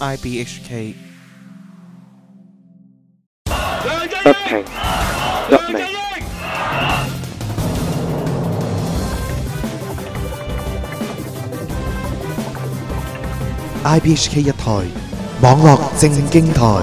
IBHK。不平一鳴。IBHK 一台網絡正經台。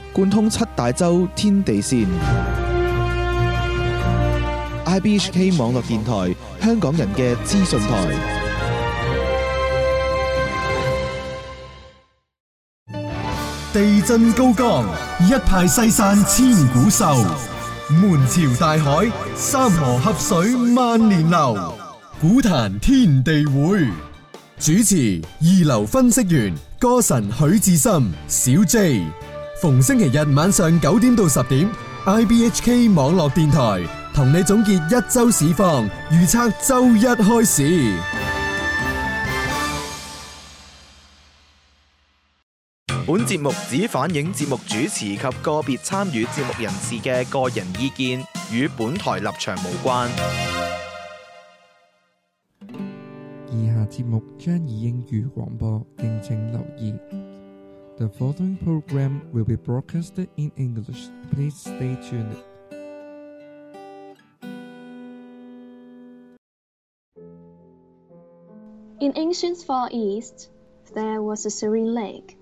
貫通七大洲天地線。IBHK 網絡電台，香港人嘅資訊台。地震高崗，一派西山千古秀；門朝大海，三河合水萬年流。古坛天地會，主持二流分析員歌神許志深、小 J。逢星期日晚上九點到十點，IBHK 網絡電台同你總結一周市況，預測周一開市。本節目只反映節目主持及個別參與節目人士嘅個人意見，與本台立場無關。以下節目將以英語廣播，敬請留意。The following program will be broadcasted in English. Please stay tuned. In ancient Far East, there was a serene lake,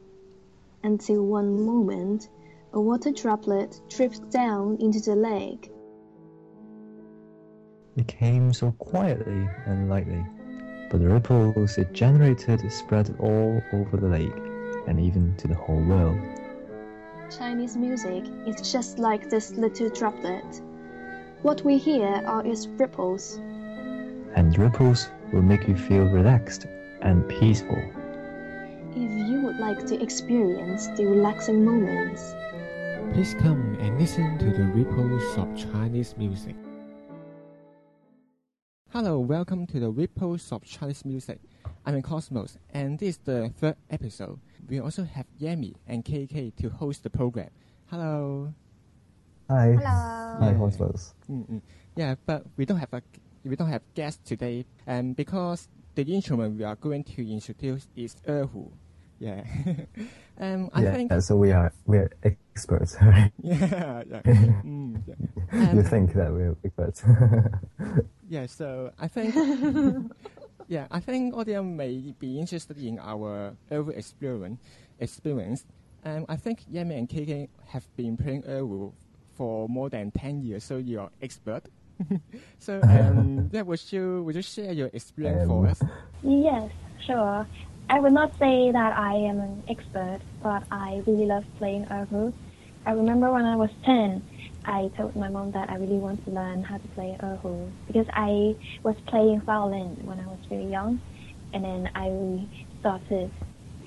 until one moment a water droplet dripped down into the lake. It came so quietly and lightly, but the ripples it generated spread all over the lake and even to the whole world. Chinese music is just like this little droplet. What we hear are its ripples. And ripples will make you feel relaxed and peaceful. If you would like to experience the relaxing moments, Please come and listen to the ripples of Chinese music. Hello, welcome to the ripples of Chinese music. I'm in Cosmos, and this is the third episode. We also have Yami and KK to host the program. Hello. Hi. Hello. Hi, Cosmos. Mm-mm. Yeah, but we don't have a we don't have guests today, and because the instrument we are going to introduce is erhu. Yeah. um, I yeah, think. uh, so we are we are experts, right? Yeah, yeah. Mm, yeah. you Um, think that we're experts? Yeah, so I think, yeah, I think audience may be interested in our Erhu experience. Experience, and I think Yami and KK have been playing Erhu for more than ten years, so you are expert. so, um, yeah, would you would you share your experience for Um, us? Yes, sure. I would not say that I am an expert, but I really love playing erhu. I remember when I was 10, I told my mom that I really want to learn how to play erhu because I was playing violin when I was very young, and then I started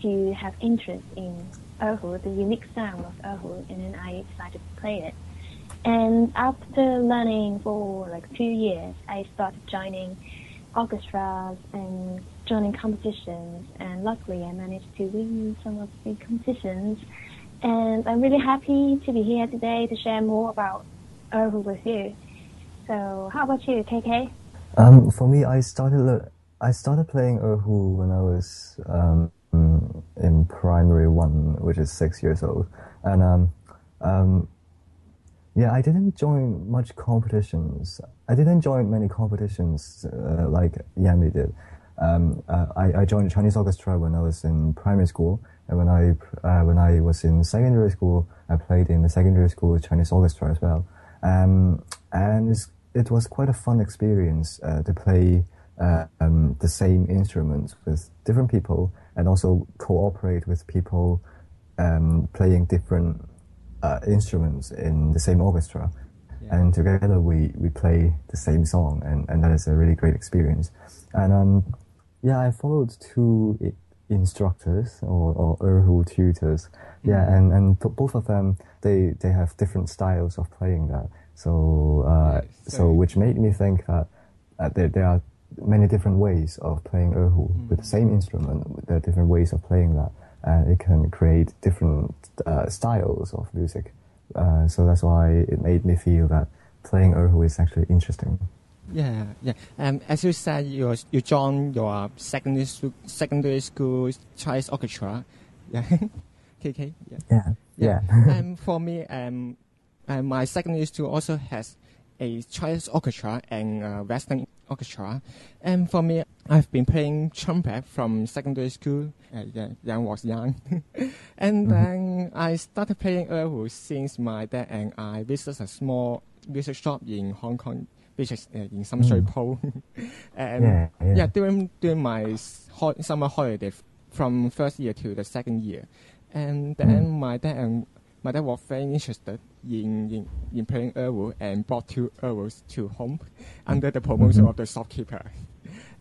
to have interest in erhu, the unique sound of erhu, and then I decided to play it. And after learning for like two years, I started joining orchestras and joining competitions. And luckily, I managed to win some of the competitions. And I'm really happy to be here today to share more about Erhu with you. So, how about you, KK? Um, for me, I started I started playing erhu when I was um, in primary one, which is six years old, and um, Um, yeah, I didn't join much competitions. I didn't join many competitions uh, like Yami did. Um, uh, I, I joined Chinese orchestra when I was in primary school, and when I uh, when I was in secondary school, I played in the secondary school Chinese orchestra as well. Um, and it's, it was quite a fun experience uh, to play uh, um, the same instruments with different people, and also cooperate with people um, playing different uh, instruments in the same orchestra. And together we, we play the same song, and, and that is a really great experience. And um, yeah, I followed two instructors or, or erhu tutors. Yeah, and, and t- both of them, they, they have different styles of playing that. So, uh, so which made me think that uh, there, there are many different ways of playing erhu with the same instrument. There are different ways of playing that, and it can create different uh, styles of music. Uh, so that's why it made me feel that playing erhu is actually interesting. Yeah, yeah. Um, as you said, you you joined your secondary school, secondary school Chinese orchestra. Yeah, KK. Yeah. Yeah, um, for me, um, uh, my secondary school also has a Chinese orchestra and uh, Western orchestra. And for me, I've been playing trumpet from secondary school. Uh, yeah, I was young, and then I started playing erhu since my dad and I visited a small music shop in Hong Kong, which is uh, in Sham Shui Po. and Yeah, during during my summer holiday from first year to the second year, and then my dad and my dad was very interested in in, in playing erhu and brought two erhus to home under the promotion of the shopkeeper.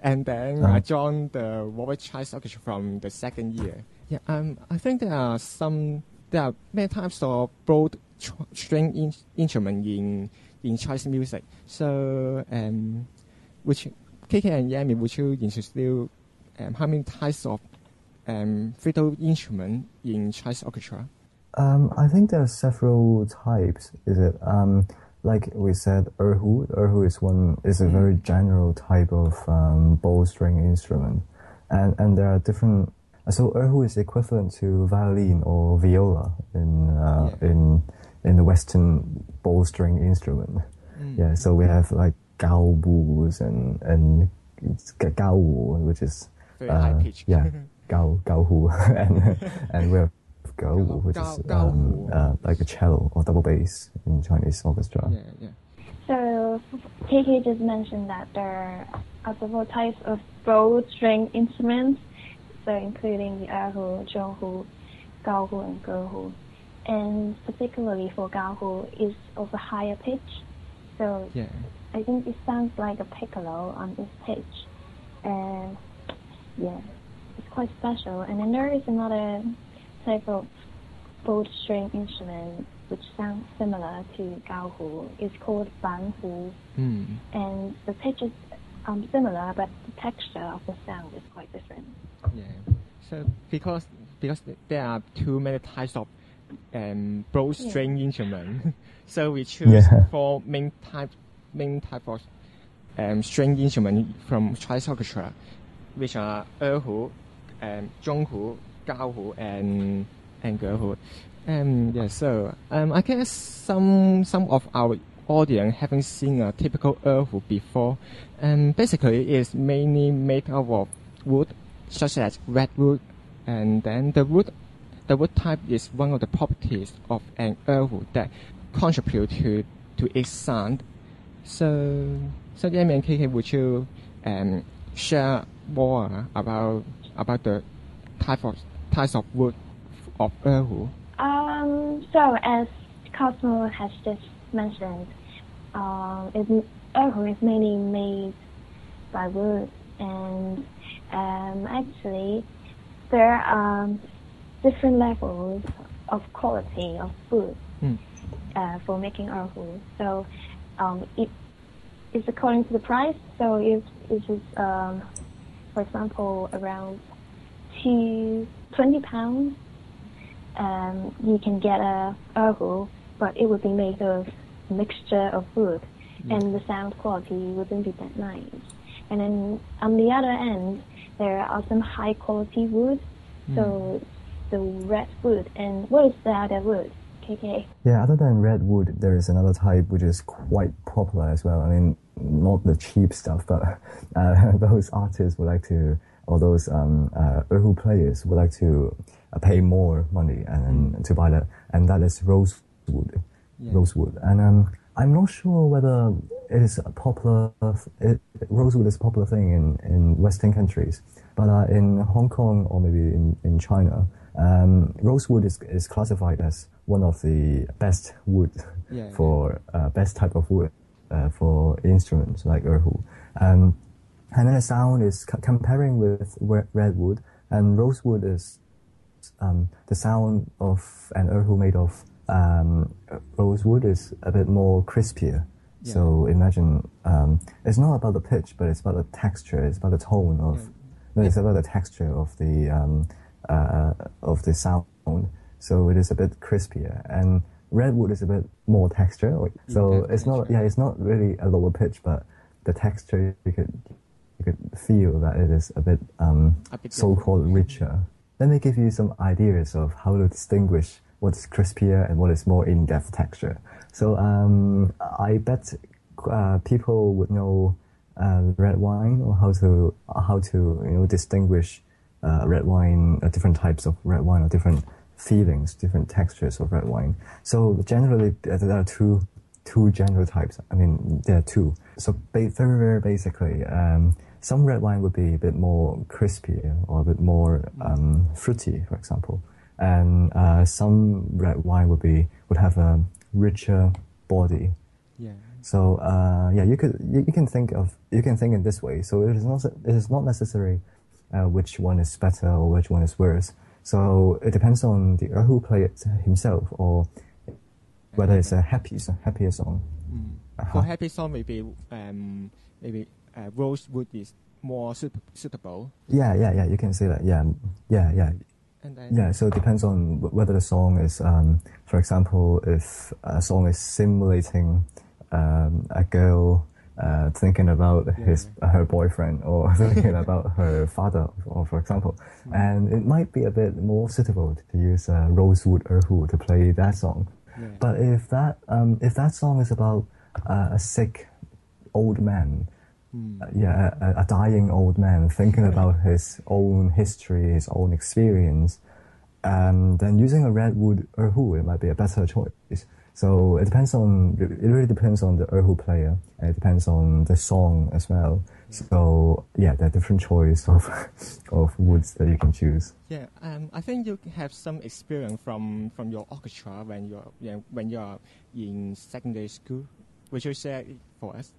And then I Ah. joined the Warwick Chinese Orchestra from the second year. Yeah, um, I think there are some there are many types of broad tr- string in, instrument in in Chinese music. So, um, which KK and Yami, would you introduce um, how many types of um, fiddle instrument in Chinese orchestra? Um, I think there are several types. Is it um, like we said, erhu? Erhu is one is a very general type of um, bow string instrument, and and there are different. So erhu is equivalent to violin or viola in uh, in in the Western bow string instrument. Mm. Yeah. So we have like gao bus and and gaohu, which is Very high uh, pitch. Yeah, gao gao hu, and and we have gao wu, which is um, uh, like a cello or double bass in Chinese orchestra. Yeah, yeah. So, KK just mentioned that there are several types of bow string instruments, so including the erhu, zhonghu, gaohu, and gehu. And particularly for gaohu is of a higher pitch, so Yeah. I think it sounds like a piccolo on this pitch. And yeah, it's quite special. And then there is another type of bow string instrument which sounds similar to gaohu. It's called banhu. Hmm. And the pitch is um, similar, but the texture of the sound is quite different. Yeah. So because because there are too many types of um, broad Yeah. string instrument, so we choose Yeah. four main type main type of um, string instrument from Chinese orchestra, which are erhu, um, zhonghu, gaohu, and and gehu. Um, yeah, so um, I guess some some of our audience haven't seen a typical erhu before. Um, basically, it's mainly made out of wood, such as redwood, and then the wood, the wood type is one of the properties of an erhu that contribute to to its sound. So, so Yami and KK, would you um, share more about about the type of types of wood of erhu? Um, so as Cosmo has just mentioned, erhu is mainly made by wood, and um, actually there are different levels of quality of wood Hmm. uh, for making erhu. So um, it is according to the price. So if it is, um, for example, around 20 pounds um, you can get a erhu, but it would be made of a mixture of wood, and the sound quality wouldn't be that nice. And then on the other end, there are some high quality wood, so the red wood. And what is the other wood? KK. Yeah, other than redwood, there is another type which is quite popular as well. I mean, not the cheap stuff, but uh, those artists would like to, or those um, uh, erhu players would like to uh, pay more money and, and to buy that, and that is rosewood, Yeah. rosewood. And um, I'm not sure whether it is a popular. It, rosewood is a popular thing in, in Western countries, but uh, in Hong Kong or maybe in in China, um, rosewood is, is classified as one of the best wood Yeah, for uh, best type of wood uh, for instruments like erhu. Um, and then the sound is c- comparing with redwood and rosewood is um, the sound of an erhu made of um, rosewood is a bit more crispier. Yeah. So imagine um, it's not about the pitch, but it's about the texture. It's about the tone of. No, it's about the texture of the um, uh, of the sound. So it is a bit crispier, and redwood is a bit more texture. or- So it's not yeah, it's not really a lower pitch, but the texture you could you could feel that it is a bit um, so-called richer. Let me give you some ideas of how to distinguish what is crispier and what is more in-depth texture. So um, I bet uh, people would know uh, red wine or how to how to you know distinguish uh, red wine, uh, different types of red wine or different feelings, different textures of red wine. So generally, there are two two general types. I mean, there are two. So ba- very very basically, um, some red wine would be a bit more crispy or a bit more um, fruity, for example, and uh, some red wine would be would have a richer body. Yeah. So uh, yeah, you could you, you can think of you can think in this way. So it is not it is not necessary uh, which one is better or which one is worse. So it depends on the erhu player himself or whether it's a happy happier song. Uh-huh. For happy song, maybe um, maybe uh, rosewood is more suit- suitable. Yeah, yeah, yeah. You can say that. Yeah, yeah, yeah. And then- yeah, so it depends on whether the song is, um, for example, if a song is simulating um, a girl uh, thinking about his her boyfriend or thinking about her father, or for example, and it might be a bit more suitable to use uh, Rosewood Erhu to play that song. Yeah. But if that um, if that song is about uh, a sick old man, uh, yeah, a, a dying old man thinking about his own history, his own experience, um, then using a redwood erhu it might be a better choice. So it depends on it really depends on the erhu player, and it depends on the song as well. So yeah, there are different choice of of woods that you can choose. Yeah, um, I think you have some experience from, from your orchestra when you're yeah, when you're in secondary school. Would you share for us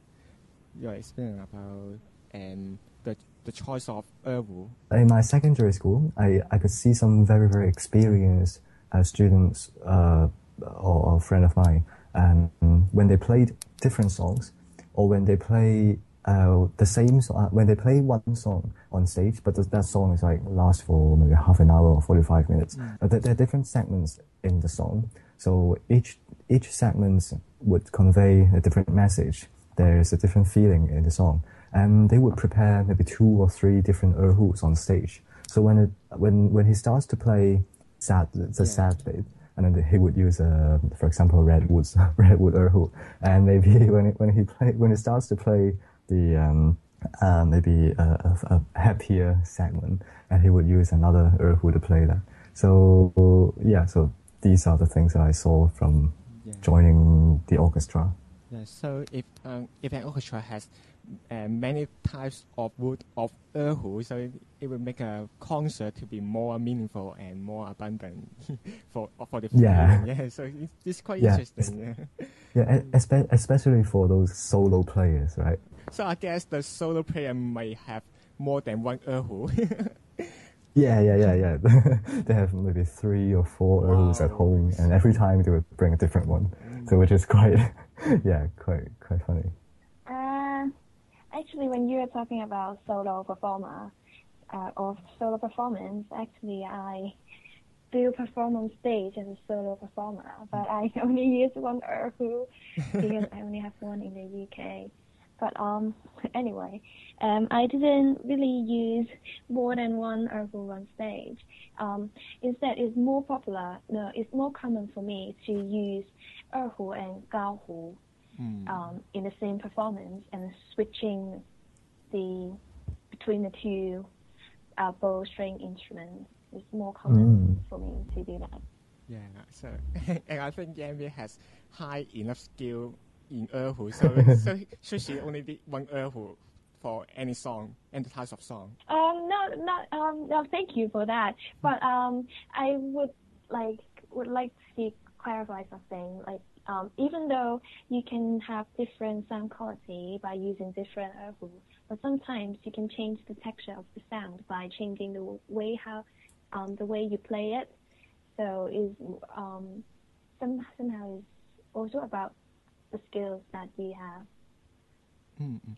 your experience about um, the the choice of erhu? in my secondary school, I, I could see some very, very experienced uh, students uh, or, or friend of mine, and when they played different songs, or when they play uh, the same song, uh, when they play one song on stage, but th- that song is like lasts for maybe half an hour or 45 minutes, Mm. but there, there are different segments in the song. So each, each segment would convey a different message. There's a different feeling in the song and they would prepare maybe two or three different erhus on stage. So when it, when when he starts to play sad the sad bit, and then he would use uh, for example redwoods redwood erhu, and maybe when it, when he play when he starts to play the um, uh, maybe a, a, a happier segment, and he would use another erhu to play that. So yeah, so these are the things that I saw from Yeah. joining the orchestra. Yeah, so if um, if an orchestra has uh, many types of wood of erhu, so it, it will make a concert to be more meaningful and more abundant for for the Yeah. feeling. yeah. So it's, it's quite Yeah. interesting. Yeah. Yeah, espe- especially for those solo players, right? So I guess the solo player may have more than one erhu. Yeah, yeah, yeah, yeah. they have maybe three or four erhus at home, and every time they would bring a different one. So which is quite, yeah, quite quite funny. Actually, when you were talking about solo performer uh, or solo performance, actually, I do perform on stage as a solo performer, but I only use one erhu because I only have one in the UK. But um, anyway, um, I didn't really use more than one erhu on stage. Um, instead, it's more popular. No, it's more common for me to use erhu and gaohu Hmm. um, in the same performance and switching the between the two uh, bow string instruments. is more common Mm. for me to do that. Yeah, so and I think Yami has high enough skill in erhu, so so so she only did one erhu for any song, any types of song. Um, no, not um, no. Thank you for that. But um, I would like would like to clarify something. Like um, even though you can have different sound quality by using different erhu, but sometimes you can change the texture of the sound by changing the way how um, the way you play it. So is um, some, somehow is also about the skills that we have. Mm, mm.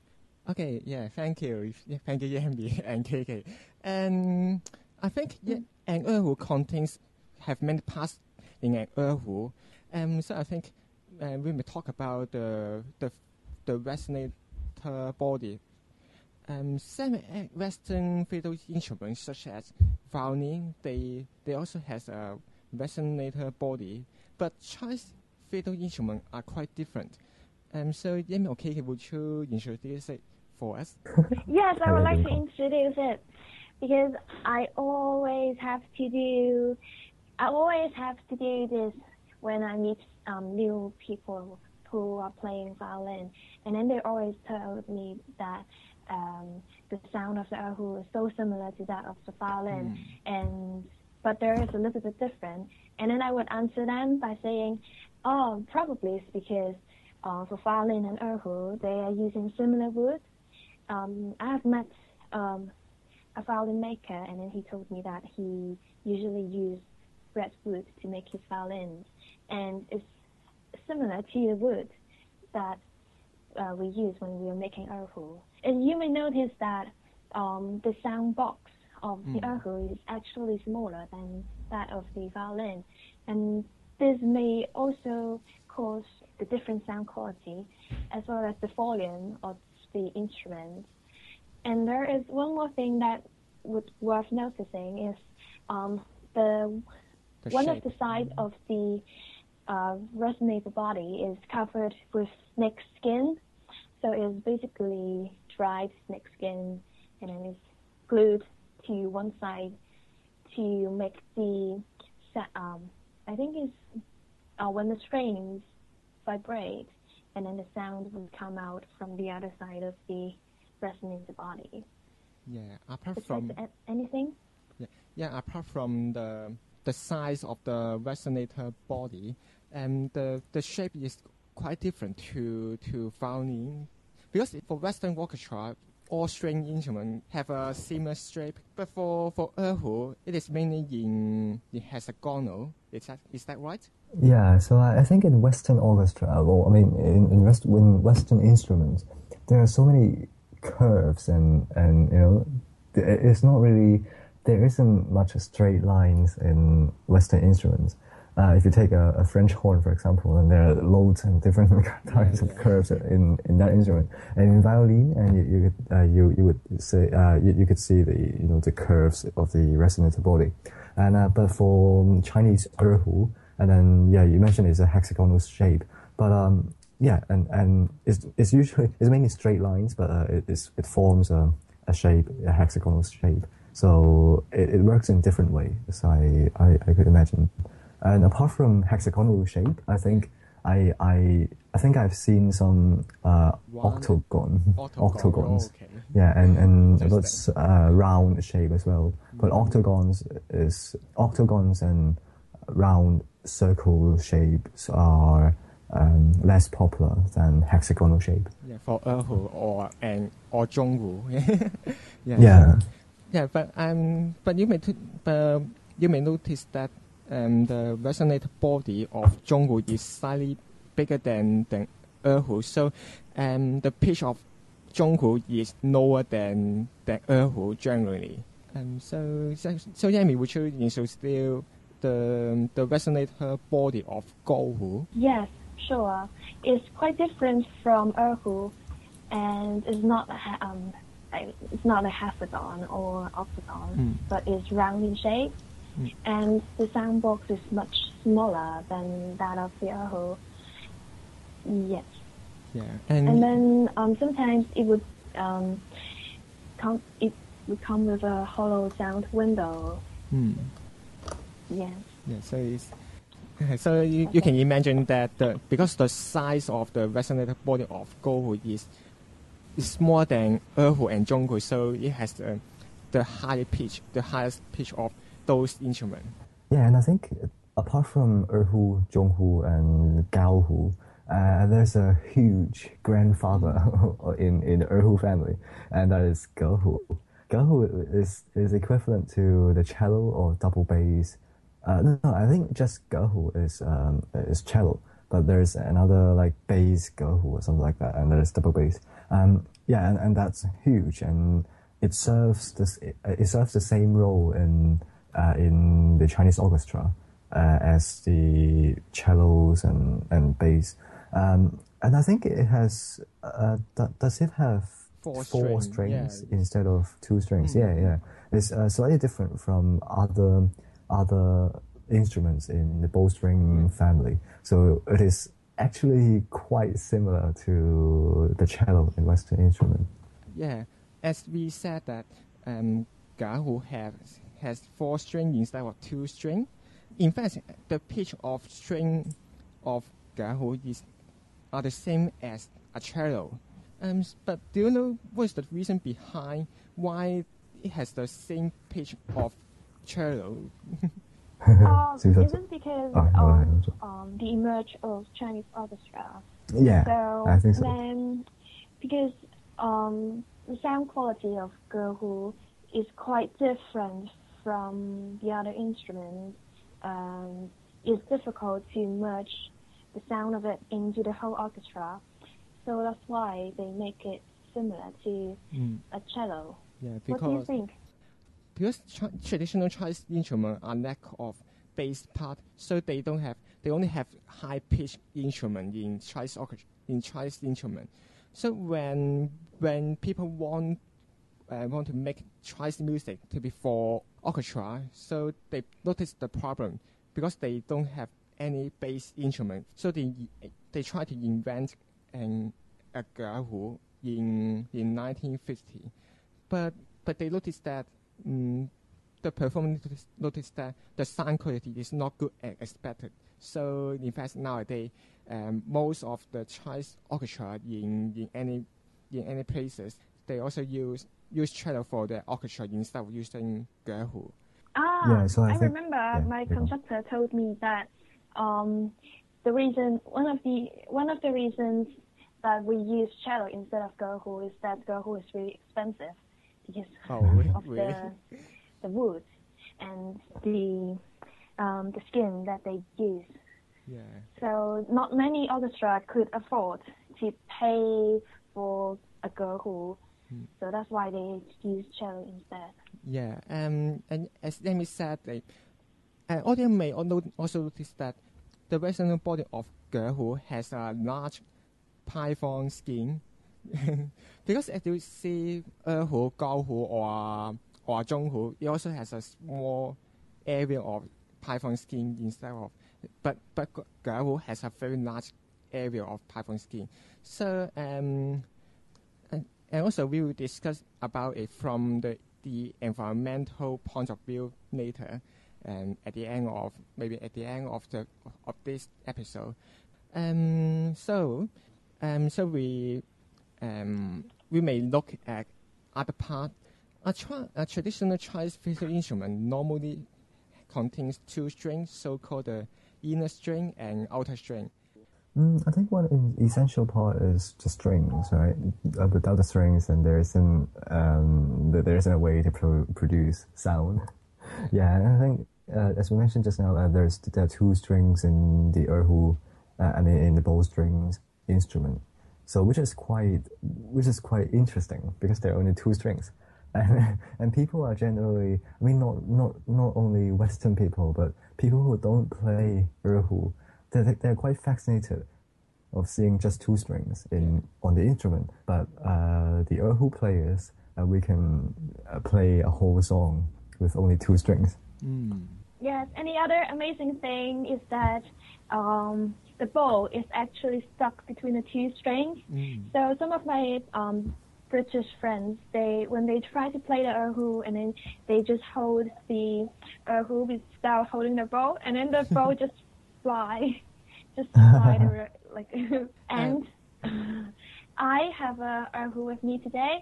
Okay, yeah, thank you, yeah, thank you, Yami and KK. And I think yeah, an erhu contains have many parts in an erhu. Um, so I think uh, we may talk about the the the resonator body. Um, some Western fiddle instruments such as violin, they they also has a resonator body, but Chinese fiddle instruments are quite different. Um, so Yami or KK, would you introduce it for us? Yes, I would like to introduce it because I always have to do. I always have to do this when I meet um, new people who are playing violin, and then they always tell me that um, the sound of the erhu is so similar to that of the violin, and but there is a little bit different. And then I would answer them by saying, "Oh, probably it's because uh, for violin and erhu they are using similar wood." um, I have met um, a violin maker, and then he told me that he usually used red wood to make his violins, and it's similar to the wood that uh, we use when we are making erhu. And you may notice that um, the sound box of the Mm. erhu is actually smaller than that of the violin, and this may also cause the different sound quality as well as the volume of the instrument. And there is one more thing that would worth noticing is um, the, The one shape. of the sides of the uh, resonator body is covered with snake skin. So it's basically dried snake skin and then it's glued to one side to make the um, I think it's uh, when the strings vibrate and then the sound will come out from the other side of the resonator body. Yeah, apart from anything? Yeah, yeah. Apart from the the size of the resonator body, and the the shape is quite different to to violin, because for Western orchestra, all string instruments have a similar shape. But for for erhu, it is mainly in in hexagonal. Is that is that right? Yeah, so I, I think in Western orchestra, well, I mean, in, in, West, in Western instruments, there are so many curves and, and you know, it's not really, there isn't much straight lines in Western instruments. Uh, if you take a, a French horn, for example, and there are loads and different types of curves in, in that instrument. And in violin, and you, you could uh, you, you would say uh, you, you could see the you know the curves of the resonator body. And uh, but for Chinese erhu, and then yeah, you mentioned it's a hexagonal shape, but um yeah, and and it's it's usually it's mainly straight lines, but uh, it it forms a, a shape, a hexagonal shape. So it, it works in different ways. I, I I could imagine. And apart from hexagonal shape, I think I I I think I've seen some uh, octagon Octagon, octagons. okay. Yeah, and and that's uh, round shape as well. But Mm. octagons is octagons and round circle shapes are um, less popular than hexagonal shape. Yeah, for erhu or and or zhonghu. yeah. Yeah. Yeah, but um, but you may t- but you may notice that um, the resonator body of zhonghu is slightly bigger than than erhu. So um, the pitch of zhonghu is lower than than erhu generally. Um, so so, so Yami, would you introduce the the the resonator body of gaohu? Yes, sure. It's quite different from erhu, and it's not um, it's not a hexagon or octagon, Mm. but it's round in shape, Mm. and the sound box is much smaller than that of the erhu. Yes. Yeah, And, and, then um, sometimes it would um, come it would come with a hollow sound window. mm, Yes. yeah, so it's so you, you can imagine that the, because the size of the resonator body of Gaohu is is more than Erhu and Zhonghu, so it has the, the higher pitch, the highest pitch of those instruments. Yeah, and I think apart from Erhu, Zhonghu, and Gaohu, uh, there's a huge grandfather in in the Erhu family, and that is Gehu. Gehu is is equivalent to the cello or double bass. Uh, no, no, I think just Gehu is um, is cello, but there's another like bass Gehu or something like that, and there's double bass. Um, yeah, and, and that's huge, and it serves this it serves the same role in uh, in the Chinese orchestra uh, as the cellos and and bass. Um, and I think it has. Uh, d- does it have Four four string, strings yeah. instead of two strings? Mm. Yeah, yeah. It's uh, slightly different from other other instruments in the bowstring family. So it is actually quite similar to the cello in Western instrument. Yeah, as we said that um, Gehu has has four string instead of two string. In fact, the pitch of string of Gehu is are the same as a cello. Um, but do you know what is the reason behind why it has the same pitch of cello? Um, isn't because Oh, no, of no, no. um, the emerge of Chinese orchestra. Yeah, So I think so. then, because um, the sound quality of Gehu is quite different from the other instruments, um, it's difficult to merge the sound of it into the whole orchestra. So that's why they make it similar to Mm. a cello. Yeah, What do you because think? Because Chi- traditional Chinese instrument are lack of bass part, so they don't have they only have high pitched instrument in Chinese in Chinese instrument. So when when people want uh, want to make Chinese music to be for orchestra, so they notice the problem because they don't have any bass instrument. So they they try to invent an a gehu in in 1950, but but they noticed that mm, the performance noticed, noticed that the sound quality is not good as expected. So in fact nowadays, um, most of the Chinese orchestra in, in any in any places they also use use cello for the orchestra instead of using gehu. Ah, Yeah, so I think- remember yeah, my you go. conductor told me that um, the reason one of the one of the reasons that we use cello instead of Gehu is that Gehu is really expensive because Oh, of the the wood and the um, the skin that they use. Yeah. So not many orchestra could afford to pay for a Gehu. Hmm. So that's why they use cello instead. Yeah, um, and as Amy said, like, uh, audience may al- also notice that the resonant body of gehu has a large python skin. because as you see Erhu, Gaohu, or or Zhonghu, it also has a small area of python skin instead of, but but Gehu has a very large area of python skin. So um, and, and also we will discuss about it from the, the environmental point of view later and at the end of maybe at the end of the of this episode um, so um, so we um, we may look at other part a, tra- a traditional Chinese musical instrument normally contains two strings so-called the inner string and outer string Mm, I think one essential part is the strings, right? Uh, without the strings, then there isn't um, there isn't a way to pro- produce sound. yeah, and I think uh, as we mentioned just now, uh, there's there are two strings in the erhu, uh, I mean in the bow strings instrument. So which is quite which is quite interesting because there are only two strings. And, and people are generally, I mean, not, not, not only Western people, but people who don't play erhu, they're, they're quite fascinated of seeing just two strings in on the instrument, but uh, the erhu players uh, we can uh, play a whole song with only two strings. Yes, and the other amazing thing is that um, the bow is actually stuck between the two strings. So some of my um, British friends, they when they try to play the erhu and then they just hold the erhu without holding the bow, and then the bow just fly, just fly the, like. and I have a erhu with me today,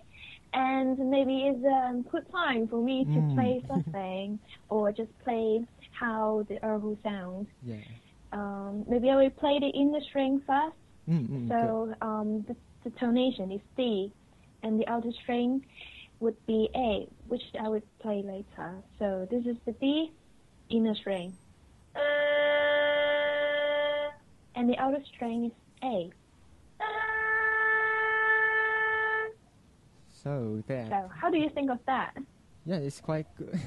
and maybe it's a good time for me to Mm. play something or just play how the erhu sounds. Yeah. Um, maybe I will play the inner string first. Mm, mm, so um, the, the tonation is D, and the outer string would be A, which I would play later. So this is the D inner string, and the outer string is A. So there. So how do you think of that? Yeah, it's quite good.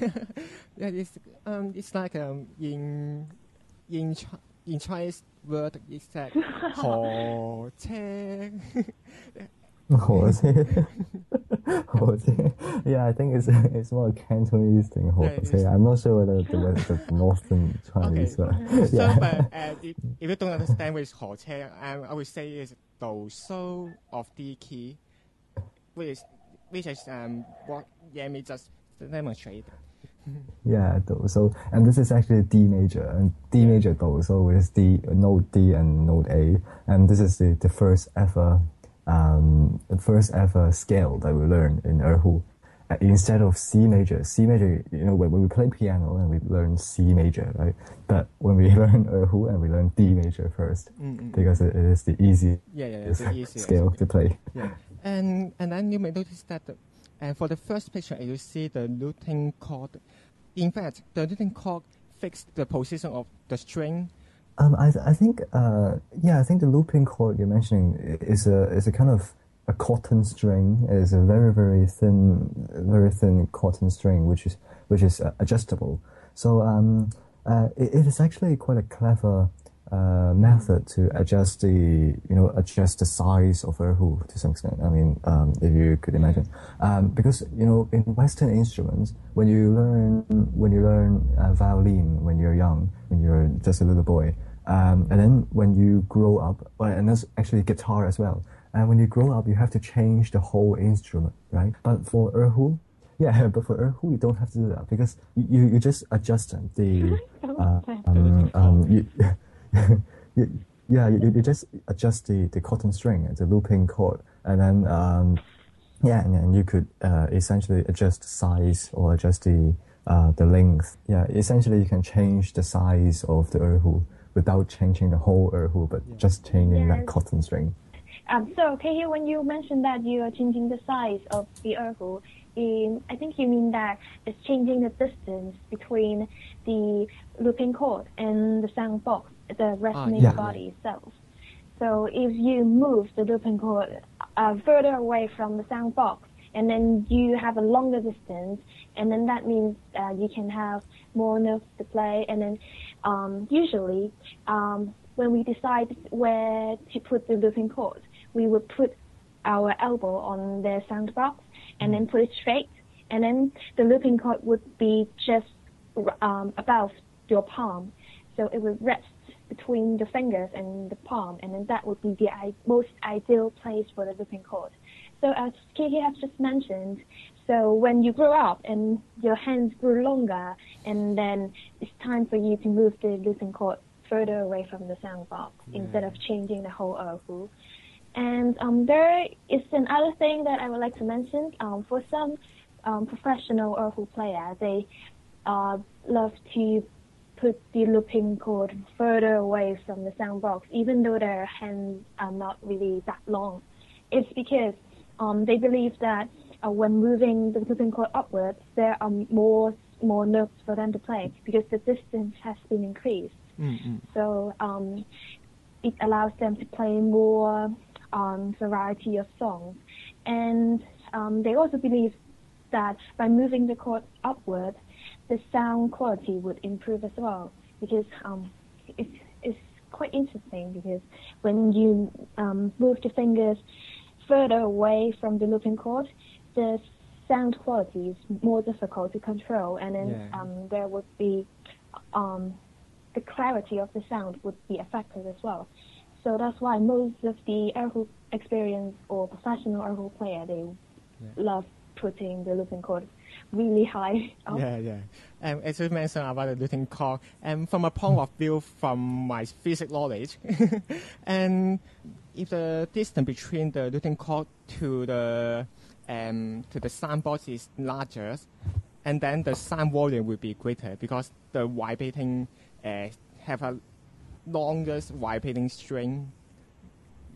yeah, it's um, it's like um, in in Chi- in Chinese word it's that 火车 Jose. Jose. Yeah, I think it's it's more a Cantonese thing. Jose. I'm not sure whether the rest of northern Chinese. but So, yeah. but uh, if, if you don't understand what is 火车, um, I would say is do so of D key, which is which is um what Yemi just demonstrated. Yeah, do, so and this is actually D major and D major though. so is D note D and note A and this is the, the first ever um the first ever scale that we learn in erhu. Uh, instead of C major, C major, you know, when, when we play piano and we learn C major, right? But when we learn erhu and we learn D major first, Mm, mm. because it, it is the easiest Yeah, yeah, it's the easiest. scale to play. Yeah, and and then you may notice that, the, and for the first picture, you see the looping cord. In fact, the looping cord fixed the position of the string. Um, I, I think, uh, yeah, I think the looping chord you're mentioning is a is a kind of a cotton string. It is a very very thin, very thin cotton string, which is which is uh, adjustable. So um, uh, it, it is actually quite a clever uh, method to adjust the you know adjust the size of erhu to some extent. I mean, um, if you could imagine, um, because you know in Western instruments, when you learn when you learn uh, violin when you're young, when you're just a little boy, um, and then when you grow up, well, and that's actually guitar as well. And when you grow up, you have to change the whole instrument, right? But for erhu, yeah, but for erhu, you don't have to do that because you, you, you just adjust the uh, um, um, you, you, yeah, you, you just adjust the, the cotton string, the looping cord, and then um, yeah, and then you could uh, essentially adjust the size or adjust the uh, the length. Yeah, essentially you can change the size of the erhu without changing the whole erhu, but just changing that cotton string. Um, so, okay, when you mentioned that you are changing the size of the erhu, um, I think you mean that it's changing the distance between the looping cord and the sound box, the resonating yeah. body itself. So if you move the looping cord uh, further away from the sound box, and then you have a longer distance, and then that means uh, you can have more notes to play, and then um, usually um, when we decide where to put the looping cord, we would put our elbow on the sound box and then put it straight, and then the looping cord would be just um, above your palm, so it would rest between the fingers and the palm, and then that would be the I- most ideal place for the looping cord. So as KK has just mentioned, so when you grow up and your hands grew longer, and then it's time for you to move the looping cord further away from the sound box instead of changing the whole erhu. And um, there is another thing that I would like to mention. Um, for some um, professional erhu player, they uh, love to put the looping cord further away from the sound box, even though their hands are not really that long. It's because um, they believe that uh, when moving the looping cord upwards, there are more more notes for them to play because the distance has been increased. So um, it allows them to play more um, variety of songs. And um, they also believe that by moving the cord upward, the sound quality would improve as well because um, it's, it's quite interesting because when you um, move the fingers further away from the looping cord, the sound quality is more difficult to control, and then Yeah. um, there would be um, the clarity of the sound would be affected as well. So that's why most of the erhu experience or professional hoop player they love putting the looping cord really high up. Yeah, yeah. Um, as you mentioned about the looping cord, um, from a point of view from my physics knowledge, and if the distance between the looping cord to the um, to the soundbox is larger, and then the sound volume will be greater because the vibrating uh, have a longest vibrating string.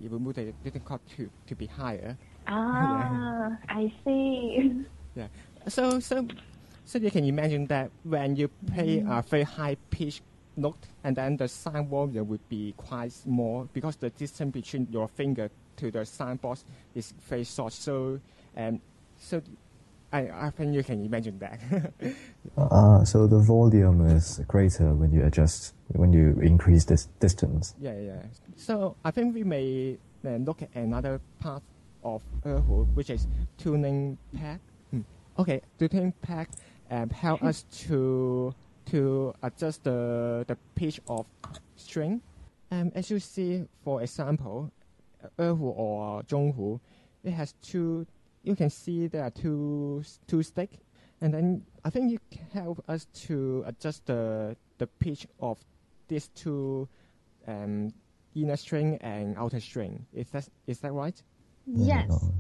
It will move the looping cord to, to be higher. Ah, I see. Yeah. So so so you can imagine that when you play a very high pitch note and then the sound volume would be quite small because the distance between your finger to the sound box is very short. So um so I, I think you can imagine that. Uh, so the volume is greater when you adjust, when you increase this distance. Yeah, yeah. So I think we may uh, look at another part of Erhu, which is tuning pack. Okay, tuning pack um, help us to to adjust the the pitch of string. Um, as you see, for example, Erhu or Zhonghu, it has two. You can see there are two two stick, and then I think you can help us to adjust the the pitch of these two um, inner string and outer string. Is that is that right? Yes.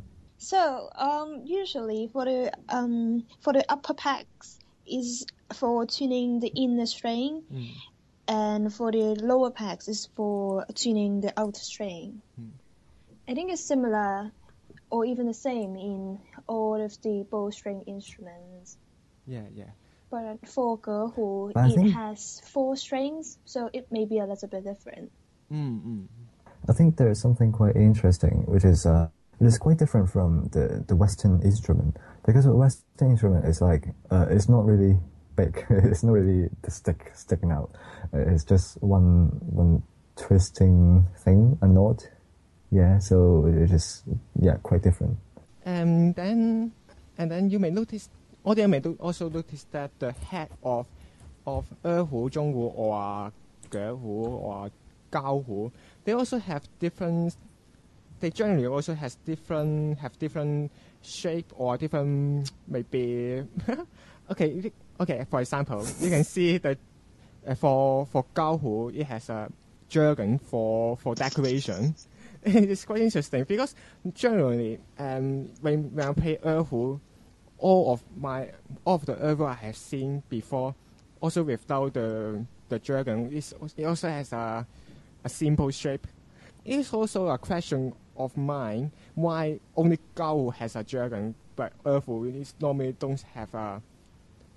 So um, usually for the um, for the upper packs is for tuning the inner string, and for the lower packs is for tuning the outer string. I think it's similar, or even the same in all of the bowstring instruments. Yeah, yeah. But for Gehu, I it think- has four strings, so it may be a little bit different. Mm, mm. I think there is something quite interesting, which is uh, it is quite different from the, the Western instrument because the Western instrument is like uh, it's not really big. it's not really the stick sticking out. Uh, It's just one one twisting thing, a knot. Yeah, so it is yeah quite different. And then, and then you may notice, audience may do- also notice that the head of of Erhu, Zhonghu, or Gehu, or Gaohu, they also have different. They generally also has different have different shape or different maybe. okay, okay. For example, you can see that uh, for for Gaohu, it has a jargon for for decoration. it's quite interesting because generally, um, when when I play Erhu, all of my all of the Erhu I have seen before, also without the the it's, it also has a a simple shape. It's also a question of mine why only Gao has a dragon, but is normally don't have a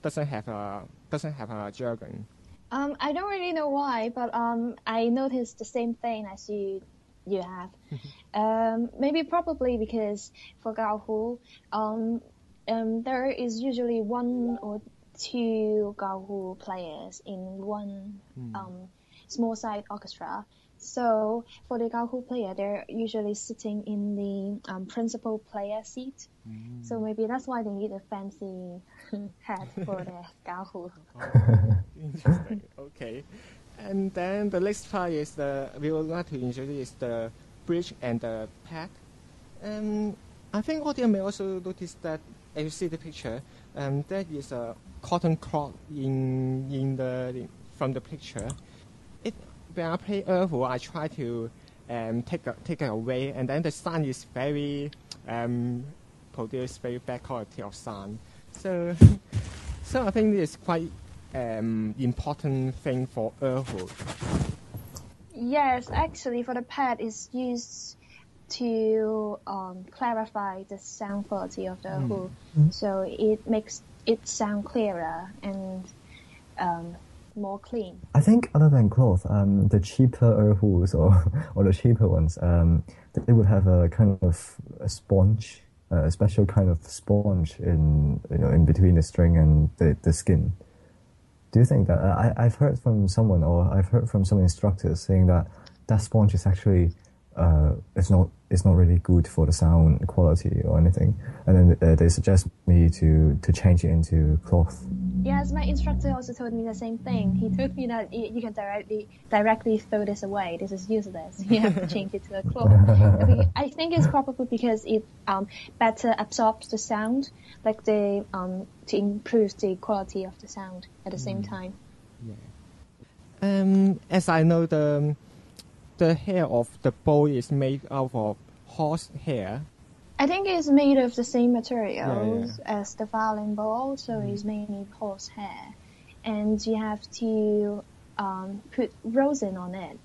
doesn't have a doesn't have a jargon. Um, I don't really know why, but um, I noticed the same thing as you you have. um, maybe probably because for Gaohu, um, um, there is usually one or two Gaohu players in one um, small side orchestra. So for the Gaohu player, they're usually sitting in the um, principal player seat. So maybe that's why they need a fancy hat for the Gaohu. Interesting. okay. And then the next part is the we would like to introduce the bridge and the pad. Um, I think audience may also notice that if you see the picture, um, there is a cotton cloth in in the in, from the picture. It when I play Erhu, I try to um, take a, take it away, and then the sound is very um, produce very bad quality of sound. So so I think this is quite um, important thing for Erhu. Yes, actually, for the pad, it's used to um, clarify the sound quality of the Mm. hook, so it makes it sound clearer and um, more clean. I think other than cloth, um, the cheaper erhus or or the cheaper ones, um, they would have a kind of a sponge, a special kind of sponge in you know in between the string and the, the skin. Do you think that I I've heard from someone or I've heard from some instructors saying that that sponge is actually uh, it's not it's not really good for the sound quality or anything. And then uh, they suggest me to to change it into cloth. Yes, my instructor also told me the same thing. He told me that you can directly directly throw this away. This is useless. You have to change it to a cloth. I think it's probably because it um, better absorbs the sound, like the um, to improve the quality of the sound at the same time. Um, as I know, the the hair of the bow is made out of horse hair. I think it's made of the same materials Yeah, as the violin bowl, so it's mainly horse hair. and you have to um, put rosin on it,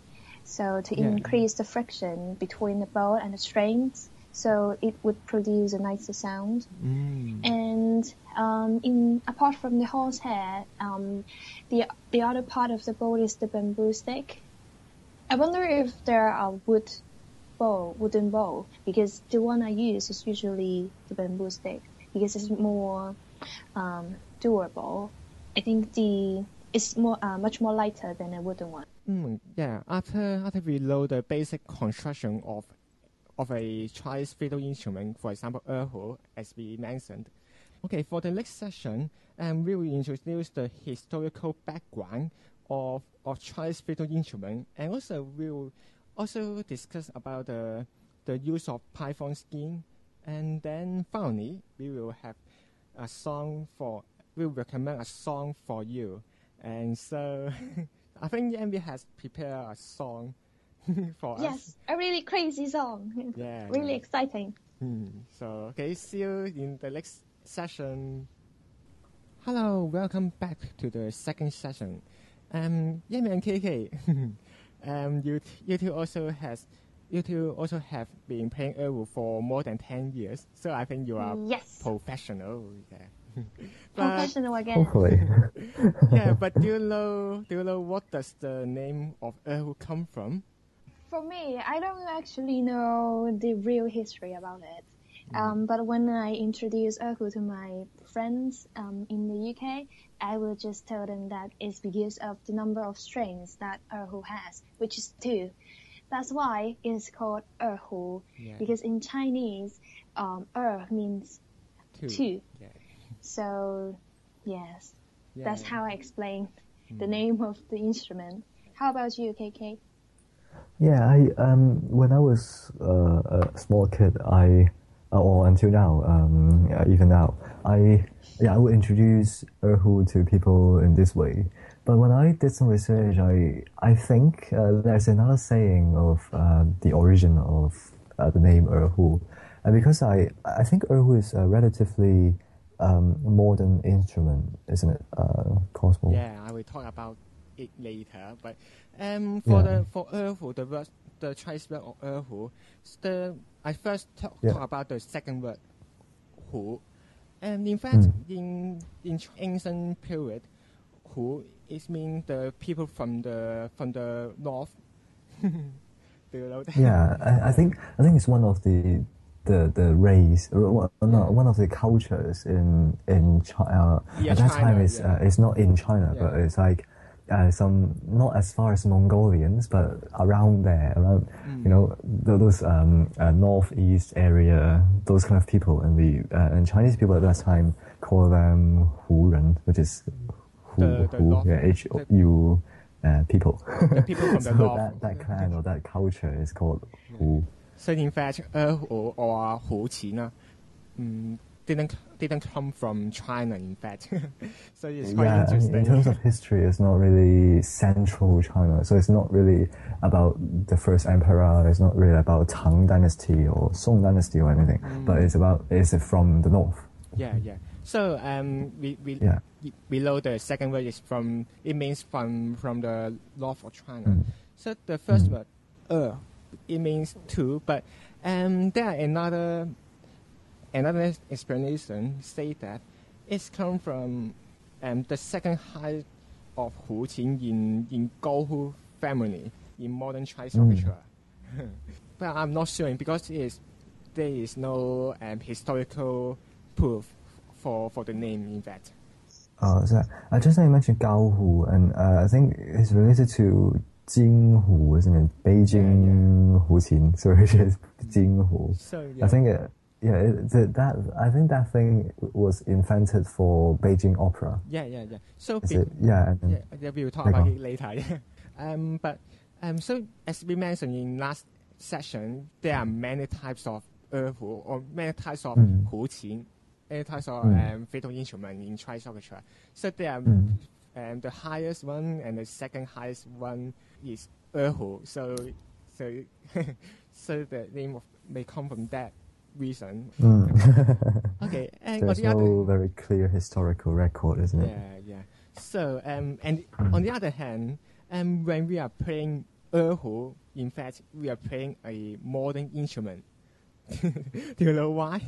so to Yeah. increase the friction between the bow and the strings, so it would produce a nicer sound. Mm. And um, in apart from the horsehair, um, the the other part of the bowl is the bamboo stick. I wonder if there are wood bowl, wooden bowl, because the one I use is usually the bamboo stick because it's more um, durable. I think the it's more uh, much more lighter than a wooden one. Mm, yeah, after after we know the basic construction of of a Chinese fiddle instrument, for example, erhu, as we mentioned. Okay, for the next session, um, we will introduce the historical background of of Chinese fiddle instrument, and also we will also discuss about the the use of python skin, and then finally we will have a song for we will recommend a song for you, and so I think Yami has prepared a song for us. Yes, a really crazy song. Yeah, really yeah. exciting. Hmm. So, okay, see you in the next session. Hello, welcome back to the second session. Um, Yami and KK, um, you you two also has you two also have been playing erhu for more than ten years. So I think you are Yes. professional. Yeah. Professional again. Hopefully. yeah, but do you know do you know what does the name of erhu come from? For me, I don't actually know the real history about it. Um, but when I introduce erhu to my friends um, in the UK, I will just tell them that it's because of the number of strings that erhu has, which is two. That's why it's called erhu, Yeah. because in Chinese, um, er means Two. two. Yeah. So, yes, that's how I explain the name of the instrument. How about you, KK? Yeah, I um when I was uh, a small kid, I or until now, um even now, I yeah I would introduce erhu to people in this way. But when I did some research, I I think uh, there's another saying of uh, the origin of uh, the name erhu, and because I I think erhu is a relatively um, modern instrument, isn't it, uh, Cosmo? Yeah, I will talk about it later. But um, for Yeah. the for erhu, the word, the Chinese word of erhu, the I first talk, Yeah. talk about the second word, hu. And in fact, Mm. in in ancient period, hu is mean the people from the from the north. Do you know that? Yeah, I, I think I think it's one of the the the race, or one, no, one of the cultures in in China. Yeah, At that China, time, it's yeah. uh, it's not in China, Yeah. but it's like uh, some not as far as Mongolians, but around there, around Mm. you know th- those um, uh, northeast area, those kind of people, and the uh, and Chinese people at that time call them Huren, which is Hu The- the Hu, yeah, H U. Uh, people. The people from the north. That, that clan or that culture is called Hu. So in fact, erhu or hu qi ne, mm, didn't didn't come from China. In fact, so it's quite yeah, interesting. in terms of history, it's not really central China. So it's not really about the first emperor. It's not really about Tang Dynasty or Song Dynasty or anything. But it's about it's from the north. Yeah, yeah. So um, we we Yeah. below the second word is from it means from from the north of China. Mm. So the first word, er, it means two, but um, there are another another explanation say that it's come from um, the second height of Hu Qin in in Gaohu family in modern Chinese Mm. orchestra. but I'm not sure because it is, there is no um, historical proof for, for the name in fact. Uh, so I just now you mentioned Gao Hu, and uh, I think it's related to Jinghu, isn't it? Beijing Huqin. Sorry, it's Jinghu. So, I think it, yeah, that, that I think that thing was invented for Beijing Opera. Yeah, yeah, yeah. So be- it? Yeah, yeah, yeah, we will talk about go it later. yeah. um, but um, so as we mentioned in last session, there are many types of erhu or many types of Mm. huqin, many types of Mm. um, fiddle instrument in Chinese orchestra. So there are Mm. um, the highest one and the second highest one is erhu. So so so the name of, may come from that reason. Mm. okay, and on There's the other no very clear historical record, isn't it? yeah, yeah. So, um, and on the other hand, um, when we are playing erhu, in fact, we are playing a modern instrument. Do you know why?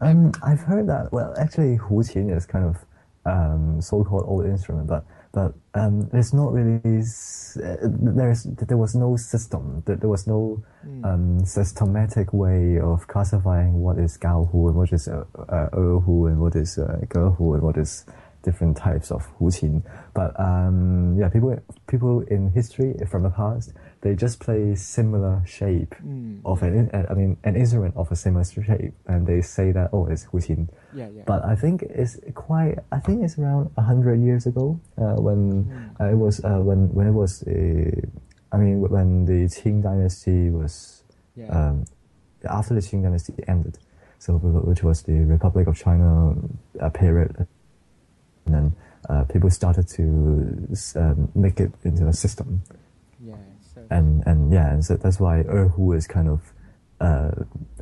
Um, I've heard that. Well, actually, huqin is kind of um, so-called old instrument, but but um, it's not really. Uh, there's there was no system. There, there was no Mm. um, systematic way of classifying what is Gao gaohu and what is uh, uh, erhu and what is uh, gehu and what is different types of huqin. But um, yeah, people people in history from the past they just play similar shape Mm, of an I mean an instrument of a similar shape, and they say that oh it's huqin. Yeah, yeah. But I think it's quite. I think it's around a hundred years ago uh, when Mm. uh, it was uh, when when it was. Uh, I mean when the Qing dynasty was Yeah. um, after the Qing dynasty ended, so which was the Republic of China uh, period, and then uh, people started to um, make it into a system Yeah. And and yeah, and so that's why erhu is kind of uh,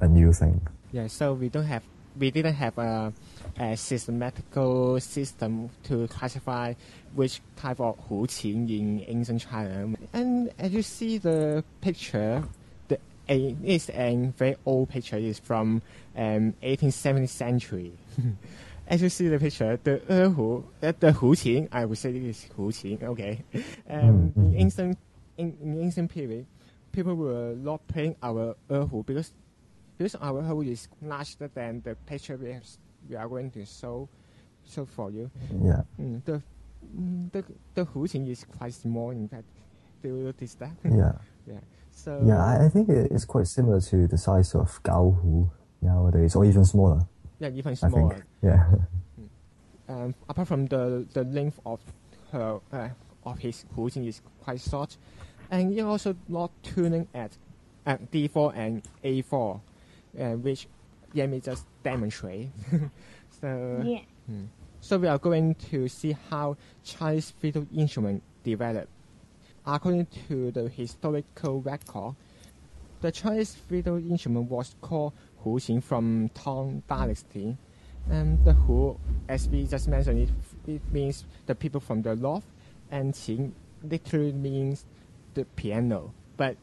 a new thing. yeah. So we don't have, we didn't have a, a systematical system to classify which type of huqin in ancient China. And as you see the picture, the a is a very old picture. It's from um, 18th century. As you see the picture, the erhu, uh, the huqin, I would say it is huqin. Okay, um, in ancient in, in ancient period, people were not playing our erhu because because our erhu is larger than the picture we have, we are going to show show for you. Yeah. Mm, the mm, the the huqin is quite small. In fact, do you notice that? Yeah. yeah. So Yeah, I, I think it's quite similar to the size of gaohu nowadays, or even smaller. Yeah, even I smaller. think. Yeah. um, apart from the, the length of her uh, of his huqin is quite short, and he also not tuning at at D4 and A4, uh, which Yami just demonstrate. so Yeah. Hmm. so we are going to see how Chinese fiddle instrument developed. According to the historical record, the Chinese fiddle instrument was called Huqin from Tang Dynasty. And the Hu, as we just mentioned, it, it means the people from the north, and Qin literally means the piano. But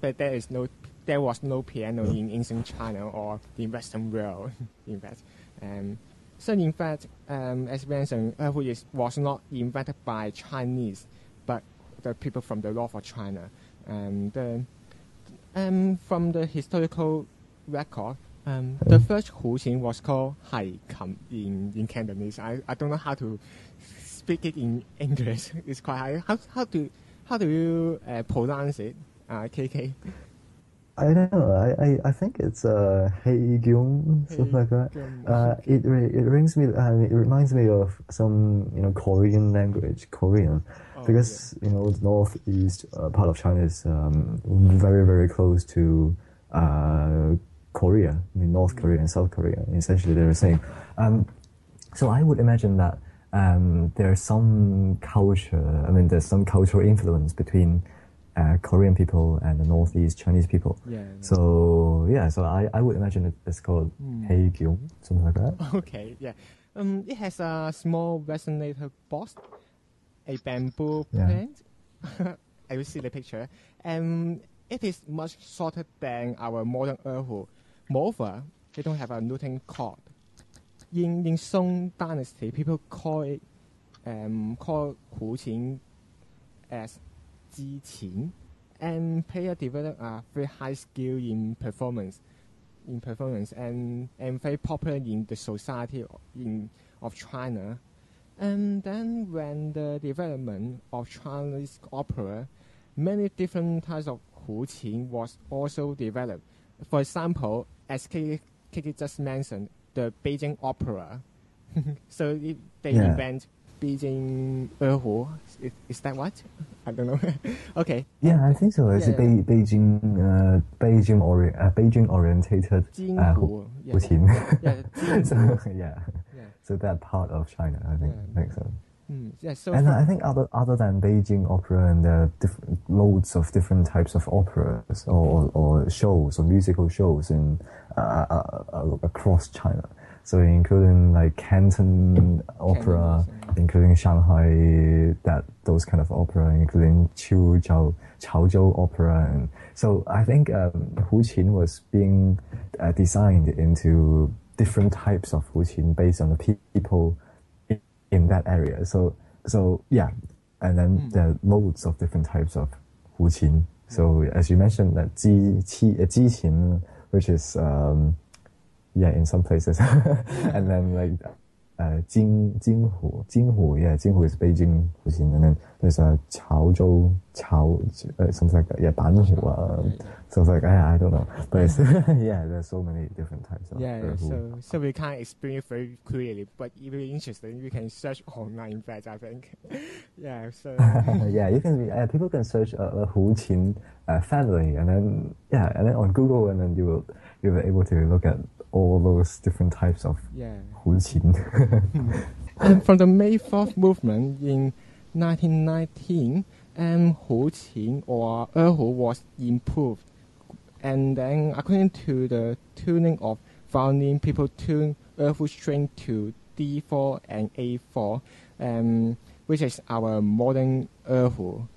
but there is no there was no piano in ancient China or the Western world, in fact. Um, so in fact, um, as mentioned, erhu is was not invented by Chinese, but the people from the north of China. And the um, from the historical record, um, the first huqin was called hai kam in, in Cantonese. I, I don't know how to speak it in English. It's quite hard. How, how do how do you uh, pronounce it, uh, KK? I don't know. I, I, I think it's uh, Hey Gyung, something like that. Uh, it it rings me. Uh, it reminds me of some you know Korean language, Korean, Oh, because you know the northeast uh, part of China is um, very very close to uh, Korea. I mean North Korea and South Korea. Essentially, they're the same. Um, so I would imagine that um, there's some culture. I mean, there's some cultural influence between uh, Korean people and the Northeast Chinese people. Yeah, yeah. So yeah, so I, I would imagine it's called. Heigyung, something like that. Okay, yeah. Um, it has a small resonator box, a bamboo Yeah. plant. I will see the picture. Um, it is much shorter than our modern erhu. Moreover, they don't have a Newton chord. In in Song Dynasty, people call it um, call huqin as ji qin, and player develop a very high skill in performance in performance and, and very popular in the society in, of China. And then when the development of Chinese opera, many different types of huqin was also developed. For example, as Kiki, Kiki just mentioned, the Beijing opera. so it, they Yeah. invent Beijing erhu. Is, is that what? I don't know. okay. Yeah, I think so. It's Yeah. a Be- Beijing, uh, Beijing, ori- uh, Beijing orientated uh, Hu, yeah. Yeah, so, yeah. Yeah. So that part of China, I think, makes sense. Mm, yeah, so and I think other other than Beijing opera and there are different, loads of different types of operas or, or shows or musical shows in across China. So including like Canton opera, including Shanghai, that those kind of opera, including Qiuzhou, Chaozhou opera, and so I think um, Huqin was being uh, designed into different types of Huqin based on the people in, in that area. So so yeah, and then there are loads of different types of Huqin. So as you mentioned, that Ji Qi, uh, Jiqin, which is um, yeah in some places, and then like uh, Jing Jinghu Jinghu yeah Jinghu is Beijing Huqin, and then there's a Chaozhou Chao uh, something like that yeah Banhu uh, something like I, I don't know, but it's, yeah there's so many different types of Yeah, yeah, erhu. so so we can't explain it very clearly, but if you're interested, you can search online. In fact, I think, yeah. So yeah, you can. Uh, people can search a, a Hu Qin uh, family, and then yeah, and then on Google, and then you will you will be able to look at all those different types of Yeah. Hu and from the May Fourth movement in 1919, um, Huqin or erhu was improved, and then according to the tuning of violin, people tune erhu string to D4 and A4, um, which is our modern erhu.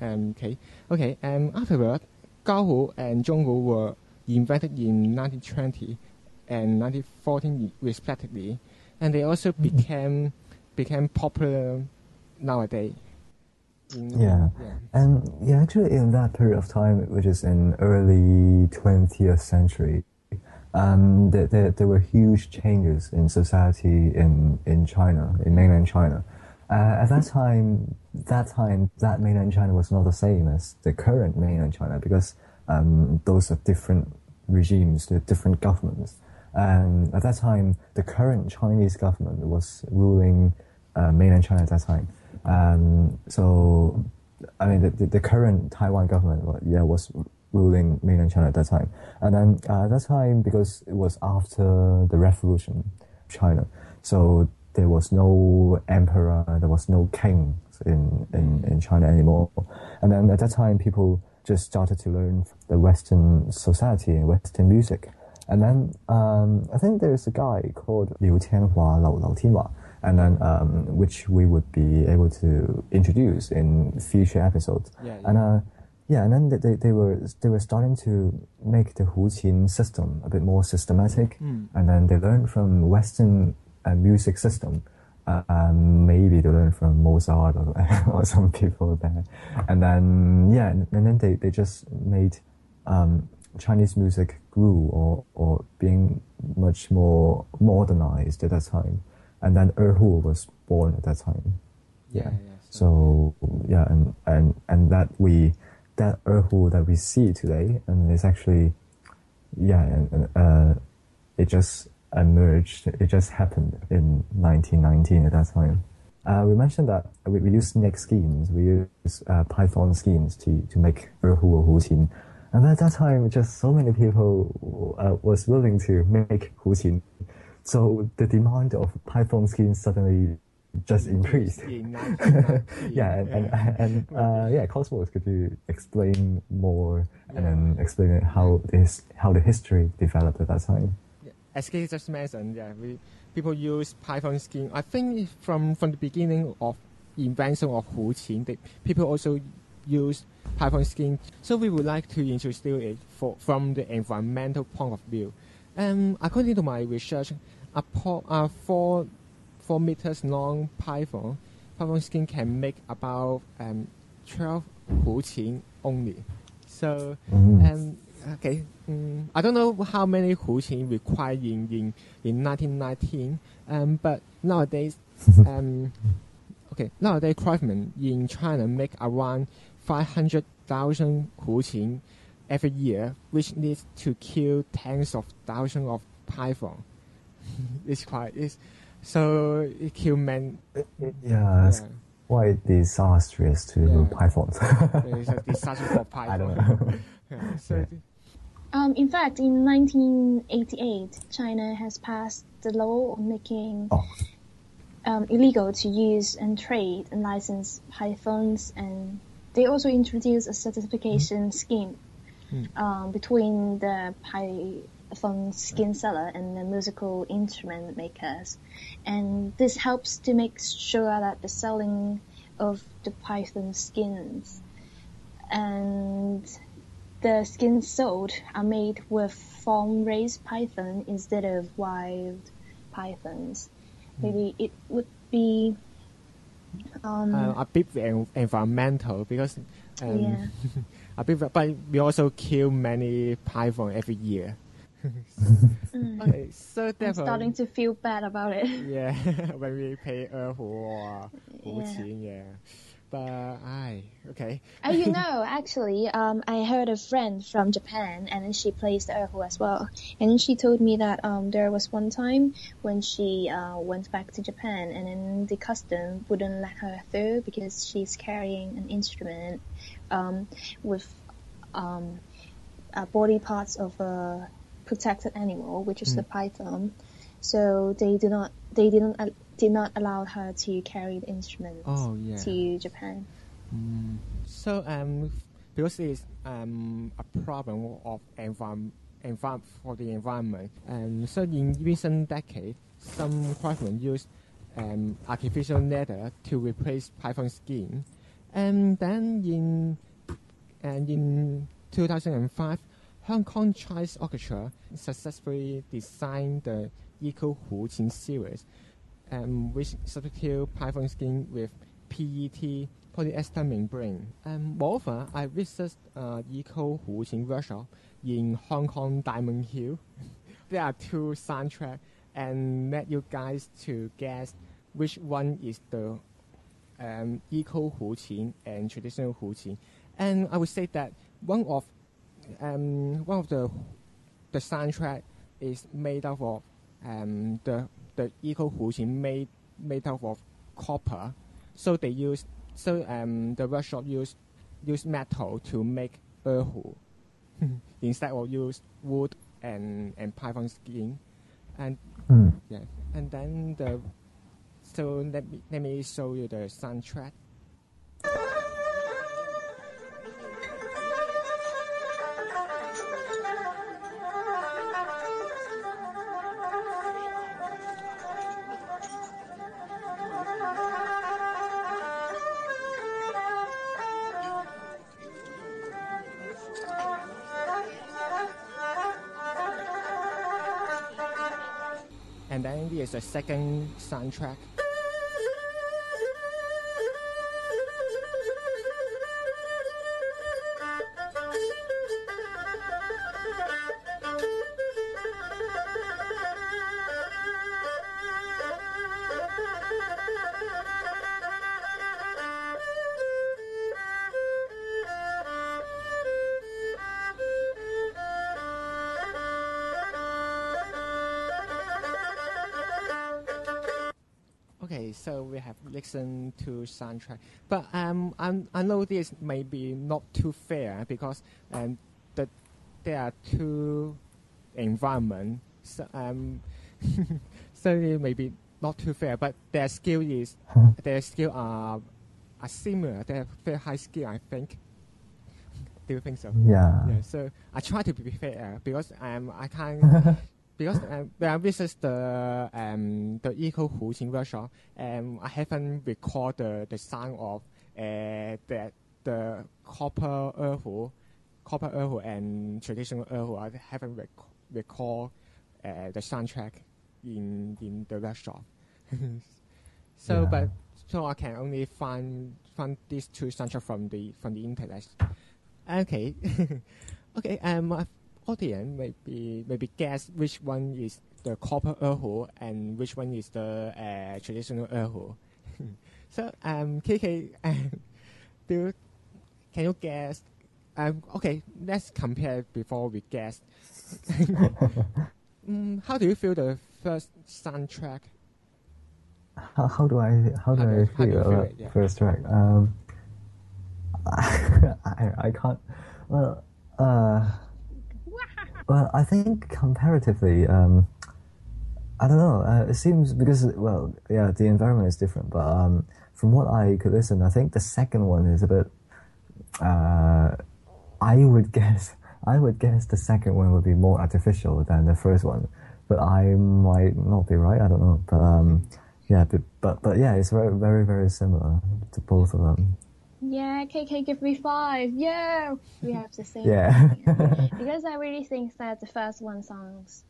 Um, okay, okay. Um, afterward, Gaohu and Zhonghu were invented in 1920 and 1914 respectively, and they also became became popular nowadays. In- yeah. and yeah, actually, in that period of time, which is in early twentieth century, um, there, there there were huge changes in society in in China, in mainland China. Uh, at that time, that time, that mainland China was not the same as the current mainland China because um, those are different regimes, the different governments. And at that time, the current Chinese government was ruling uh, mainland China at that time. Um, so, I mean, the, the, the current Taiwan government, yeah, was ruling mainland China at that time. And then uh, at that time, because it was after the revolution China, so there was no emperor, there was no king in, in, in China anymore. And then at that time, people just started to learn the Western society and Western music. And then um, I think there's a guy called Liu Tianhua, Lao, Lao Tianhua, and then um, which we would be able to introduce in future episodes. Yeah, And uh, yeah, and then they, they, they were they were starting to make the Huqin system a bit more systematic, Mm. and then they learned from Western uh, music system. Uh, um, maybe they learn from Mozart or, or some people there, and then yeah, and, and then they, they just made um, Chinese music grew or or being much more modernized at that time, and then Erhu was born at that time. Yeah, yeah, So yeah, and and and that we that Erhu that we see today, and it's actually yeah, and, and uh, it just emerged. It just happened in 1919 at that time. Uh, we mentioned that we, we use snake schemes, we use uh, Python schemes to, to make Erhu or Huqin. And at that time, just so many people uh, was willing to make Huqin. So the demand of Python schemes suddenly just increased. In yeah, and, and, and uh, yeah, Cosmos, could you explain more and then explain how this how the history developed at that time? As Kate just mentioned, yeah, we people use Python scheme. I think from from the beginning of invention of Huqin, they, people also use Python scheme. So we would like to introduce it for, from the environmental point of view. Um, according to my research, a, po- a four four meters long Python Python scheme can make about um, twelve Huqin only. So um, okay, mm, I don't know how many Huqin required in, in, in 1919, um, but nowadays um, okay, nowadays craftsmen in China make around 500,000 huqin every year, which needs to kill tens of thousands of python. it's quite it's so it kill men. Yeah, it's quite disastrous to pythons. it's a disaster for python. I don't know. Yeah, so Um, in fact, in 1988, China has passed the law on making um, illegal to use and trade and license pythons, and they also introduced a certification scheme um, between the python skin seller and the musical instrument makers, and this helps to make sure that the selling of the python skins and the skins sold are made with farm-raised python instead of wild pythons. Maybe it would be um, uh, a bit en- environmental because um, Yeah. a bit, but we also kill many python every year. Mm. okay, so I'm therefore, starting to feel bad about it. yeah, when we pay 二胡 or 胡琴, yeah. But I okay. Uh, you know, actually, um, I heard a friend from Japan, and then she plays the erhu as well. And then she told me that um, there was one time when she uh, went back to Japan, and then the custom wouldn't let her through because she's carrying an instrument um, with um, uh, body parts of a protected animal, which is the python. So they do not, they didn't, uh, did not allow her to carry the instrument Oh, yeah. to Japan. Mm. So um, because it's um a problem of environment envi- for the environment, and so in recent decades, some craftsmen used um, artificial leather to replace python skin, and then in and in 2005, Hong Kong Chinese Orchestra successfully designed the Eco Hu Qin series, um, which substitute python skin with PET polyester membrane. Um, moreover, I visited uh, Eco Hu Qin workshop in Hong Kong Diamond Hill. there are two soundtracks and let you guys to guess which one is the um, eco Hu Qin and traditional Hu Qin. And I would say that one of um, one of the the soundtrack is made up of um, the the eco Hu Qin made made out of copper. So they use so um, the workshop use use metal to make erhu instead of use wood and and python skin and Mm. yeah and then the so let me let me show you the soundtrack and then there's the second soundtrack to soundtrack, but um, I'm, I know this may be not too fair because um, the, there are two environment, so, um, so it may be not too fair. But their skill is their skill are are similar. They have very high skill, I think. Do you think so? Yeah. Yeah. So I try to be fair because um, I can't because um, when I visit the um, the Eco Hu Qin workshop, um, I haven't recorded the, the sound of uh, the the copper erhu, copper erhu and traditional erhu. I haven't rec- uh, the soundtrack in in the workshop. so, Yeah. but so I can only find find these two soundtrack from the from the internet. Okay, okay. Um, my audience maybe maybe guess which one is the copper erhu and which one is the uh, traditional erhu. so um, KK, do can you guess? Um, okay, let's compare before we guess. mm, how do you feel the first soundtrack? How, how do I how do How I you- how do feel about it, yeah. first track? Um, I I can't. Well, uh, well, I think comparatively, um, I don't know. Uh, it seems because well, yeah, the environment is different. But um, from what I could listen, I think the second one is a bit. Uh, I would guess. I would guess the second one would be more artificial than the first one, but I might not be right. I don't know. But um, yeah, but, but but yeah, it's very very very similar to both of them. Yeah, KK give me five. Yeah, we have the same. Yeah. because I really think that the first one sounds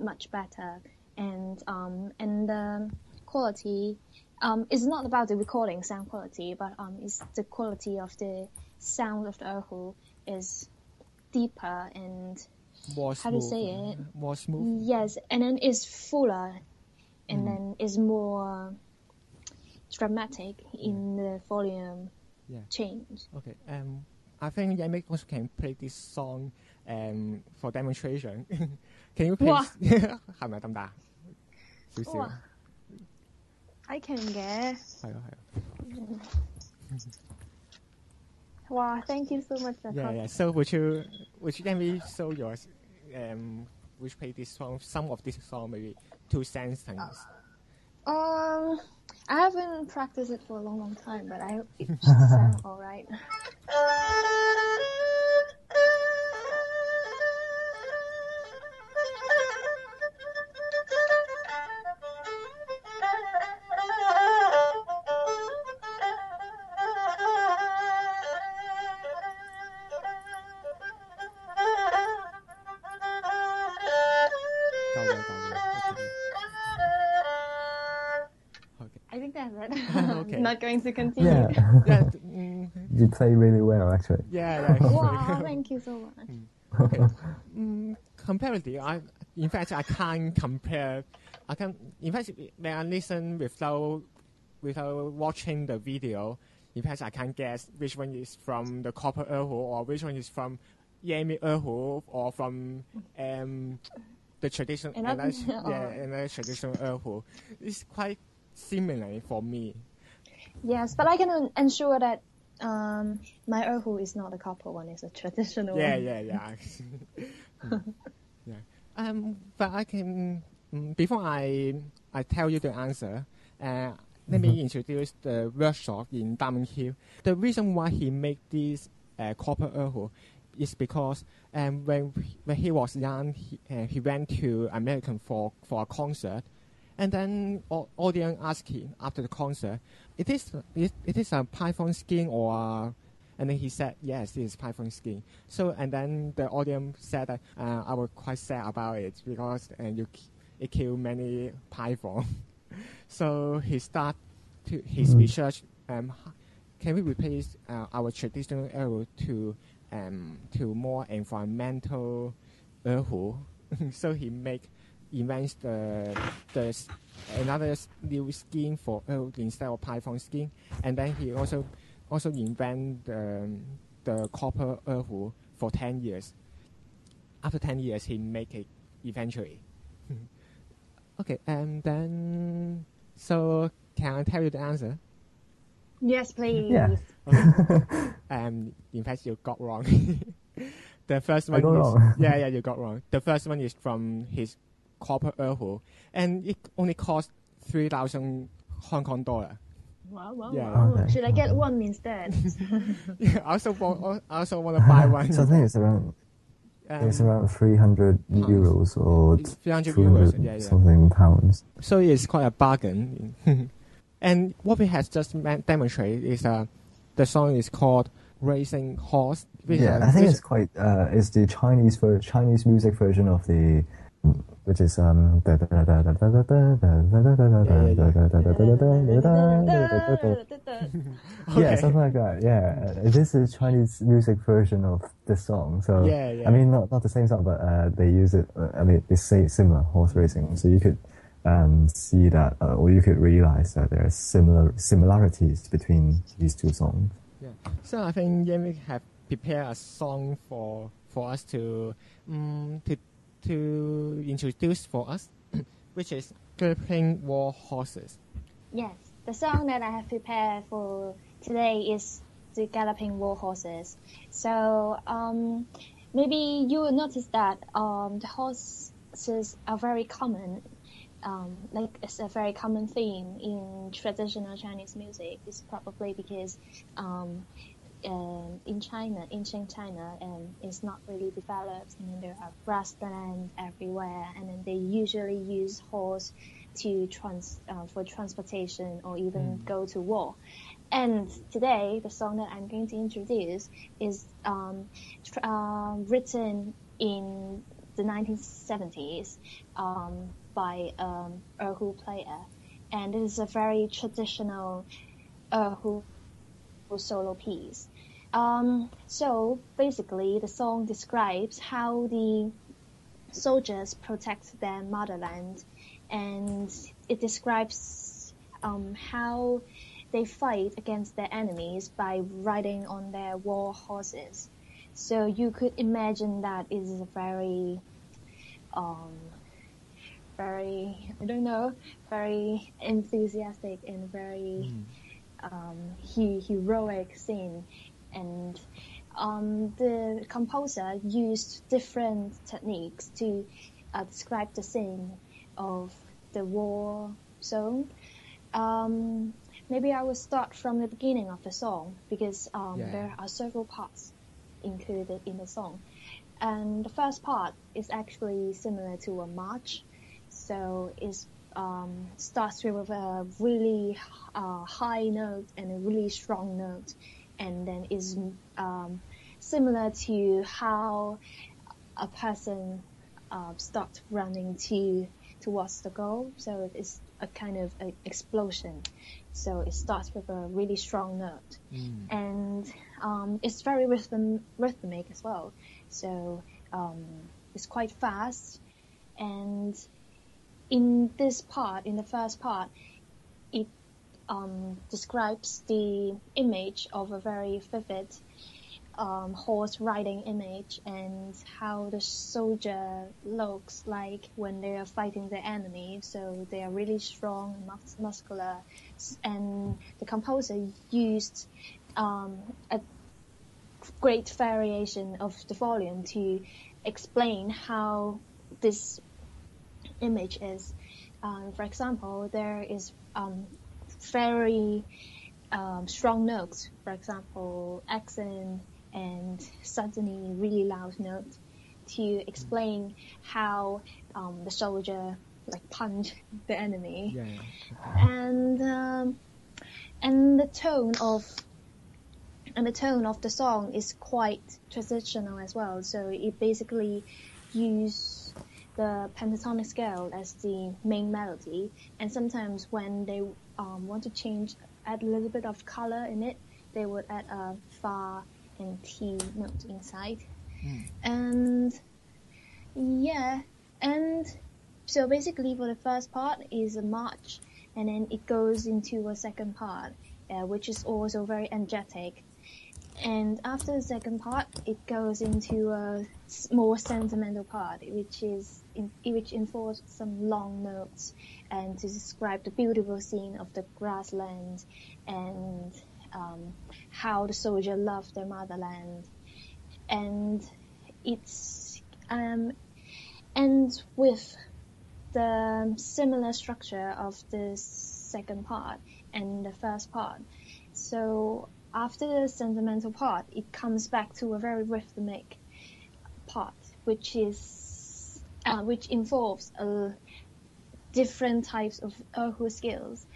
much better, and um and the quality um is not about the recording sound quality, but um it's the quality of the sound of the erhu is deeper and More how to smooth, say uh, it? More smooth. Yes, and then it's fuller, and Mm. then it's more dramatic in the volume Yeah. change. Okay. Um, I think Yannick also can play this song um, for demonstration. can you please? 哇系咪得唔得啊？少少。哇，I can 嘅。系啊系啊。哇，thank you so much. Yeah, yeah. So would you would you let me show yours? Um, which play this song? Some of this song maybe two sentences. Um, I haven't practiced it for a long, long time, but I it sounds alright. I think Not going to continue. Yeah. yeah. mm, you play really well, actually. yeah, yeah. wow, thank you so much. Okay. Mm, comparatively, I in fact I can't compare. I can in fact when I listen without without watching the video, in fact I can't guess which one is from the copper erhu or which one is from Yami erhu or from um the traditional Another- another, yeah another traditional erhu. It's quite similar for me. Yes, but I can ensure that um, my erhu is not a copper one; it's a traditional Yeah, one. yeah, yeah. Mm. yeah. Um, but I can mm, before I I tell you the answer. Uh, let me introduce the workshop in Diamond Hill. The reason why he made this uh, copper erhu is because um, when when he was young, he, uh, he went to American for for a concert, and then au- audience asked him after the concert, "It is it, it is a Python skin or?" And then he said, "Yes, it is Python skin." So and then the audience said that uh, I was quite sad about it because uh, you it killed many python. so he start to his Mm. research. Um, can we replace uh, our traditional erhu to um, to more environmental erhu? so he make invents the the another new skin for erhu instead of python skin, and then he also also invent the the copper erhu for ten years. After ten years, he make it eventually. okay, and then so can I tell you the answer? Yes, please. Yeah. um, in fact, you got wrong. the first one is wrong. yeah, yeah, you got wrong. The first one is from his copper erhu, and it only cost three thousand Hong Kong dollar. Wow, wow, Yeah. wow. Okay. Should I get one instead? Yeah, I also want, I also want to buy one. so I think it's around it's Um, around 300 euros or 300 200 euros, yeah, yeah. something pounds. So it's quite a bargain. and what we have just demonstrated is uh, the song is called Racing Horse. Yeah, I think it's quite. Uh, it's the Chinese ver- Chinese music version of the, which is um. Yeah, something like that. Yeah, uh, this is Chinese music version of the song. So Yeah, yeah. I mean, not not the same song, but uh, they use it. Uh, I mean, they say similar horse racing. So you could um, see that, uh, or you could realize that there are similar similarities between these two songs. Yeah. So I think Yami have prepared a song for for us to um, to to introduce for us, which is Galloping War Horses. Yes, the song that I have prepared for today is the Galloping War Horses. So um, maybe you will notice that um, the horses are very common. Um, like it's a very common theme in traditional Chinese music. It's probably because um, in China, ancient China, um, it's not really developed, and then there are grassland everywhere, and then they usually use horse to trans uh, for transportation or even go to war. And today, the song that I'm going to introduce is um, tr- uh, written in the 1970s um, by um, erhu player, and it is a very traditional erhu solo piece. Um, so basically, the song describes how the soldiers protect their motherland, and it describes um, how they fight against their enemies by riding on their war horses. So you could imagine that it is a very, um, very I don't know, very enthusiastic and very um, he, heroic scene, and um, the composer used different techniques to uh, describe the scene of the war zone. Um, maybe I will start from the beginning of the song because um, Yeah. there are several parts included in the song. And the first part is actually similar to a march. So it um, starts with a really uh, high note and a really strong note, and then is um, similar to how a person uh, starts running to towards the goal. So it's a kind of a explosion. So it starts with a really strong note and um, it's very rhythm, rhythmic as well. So um, it's quite fast, and in this part, in the first part, um, describes the image of a very vivid um, horse riding image and how the soldier looks like when they are fighting the enemy. So they are really strong and mus- muscular, and the composer used um, a great variation of the volume to explain how this image is. Um, for example, there is um, very um, strong notes, for example, accent and suddenly really loud note to explain how um, the soldier like punch the enemy Yeah. and um, and the tone of and the tone of the song is quite traditional as well. So it basically use the pentatonic scale as the main melody, and sometimes when they um, want to change, add a little bit of color in it, they would add a fa and t note inside, and yeah, and so basically for the first part is a march, and then it goes into a second part, uh, which is also very energetic. And after the second part, it goes into a more sentimental part, which is in, which involves some long notes and to describe the beautiful scene of the grassland and um, how the soldier loved their motherland. And it's um, ends with the similar structure of the second part and the first part. So after the sentimental part, it comes back to a very rhythmic part, which is uh, which involves uh, different types of erhu skills,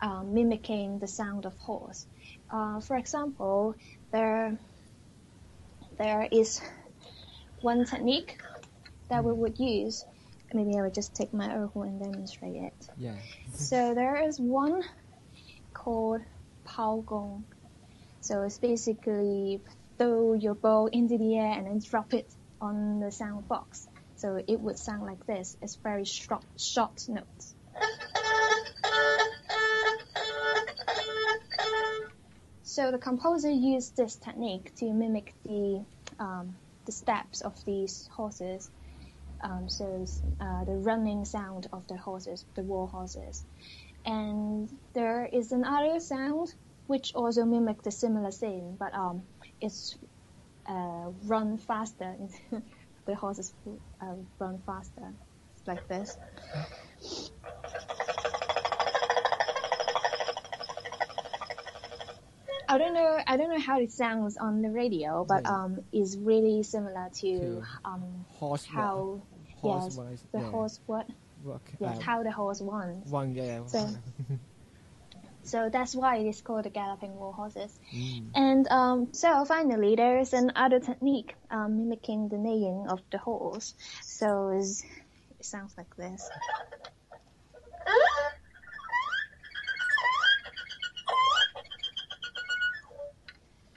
um, mimicking the sound of horse. Uh, for example, there there is one technique that we would use. Maybe I would just take my erhu and demonstrate it. Yeah. So there is one called pao gong. So it's basically throw your bow into the air and then drop it on the sound box. So it would sound like this. It's very short, short notes. So the composer used this technique to mimic the um, the steps of these horses. Um, so uh, the running sound of the horses, the war horses, and there is another sound which also mimics the similar scene, but um, it's uh, run faster. the horses uh, run faster, it's like this. I don't know. I don't know how it sounds on the radio, but Yeah. um, it's really similar to, To um horse how horse yes the yeah. horse what Work, yes uh, how the horse runs. One, yeah. So so that's why it is called the galloping war horses. Mm. And um, so finally, there is another technique um, mimicking the neighing of the horse. So it's, it sounds like this.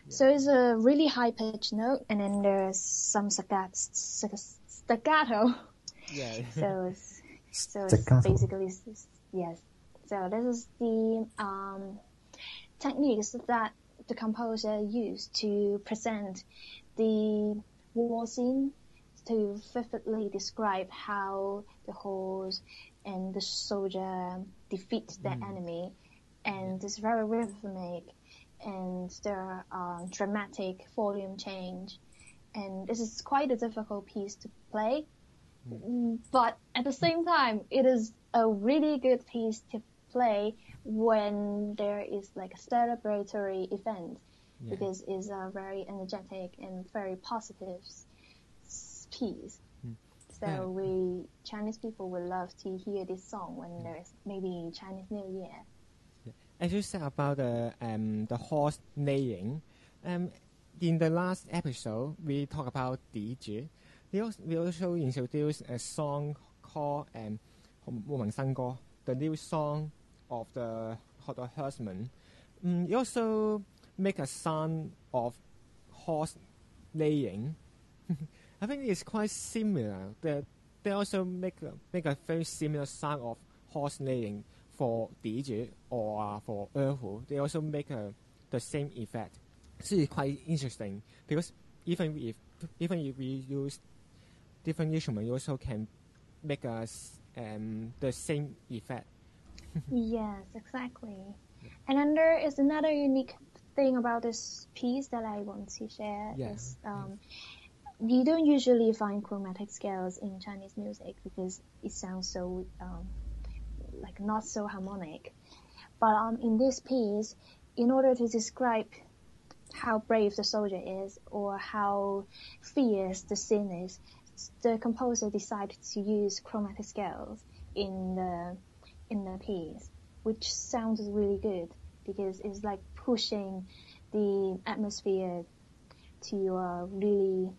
So it's a really high pitched note, and then there's some staccato. staccato. Yeah. so it's, so it's basically yes. So this is the um, techniques that the composer used to present the war scene to vividly describe how the horse and the soldier defeat their Mm. enemy, and it's very rhythmic, and there are dramatic volume change, and this is quite a difficult piece to play. Mm, But at the same time, it is a really good piece to play when there is like a celebratory event yeah. because it's a very energetic and very positive piece. Mm. So yeah. we Chinese people would love to hear this song when hmm. there is maybe Chinese New Year. Yeah. As you said about the um, the horse neighing, um, in the last episode we talked about dizi. We also introduced a song called um, 牧民新歌, the new song of the Hodor herdsman. Mm, also make a sound of horse neighing. I think it's quite similar. They, they also make make a very similar sound of horse neighing for dizi or uh, for Erhu. They also make the same effect. So it's quite interesting because even if even if we use different instruments, you also can make us um, the same effect yes, exactly. And then there is another unique thing about this piece that I want to share Yeah. is um, you don't usually find chromatic scales in Chinese music because it sounds so um, like not so harmonic. But um, in this piece, in order to describe how brave the soldier is or how fierce the scene is, the composer decided to use chromatic scales in the in the piece, which sounds really good because it's like pushing the atmosphere to a really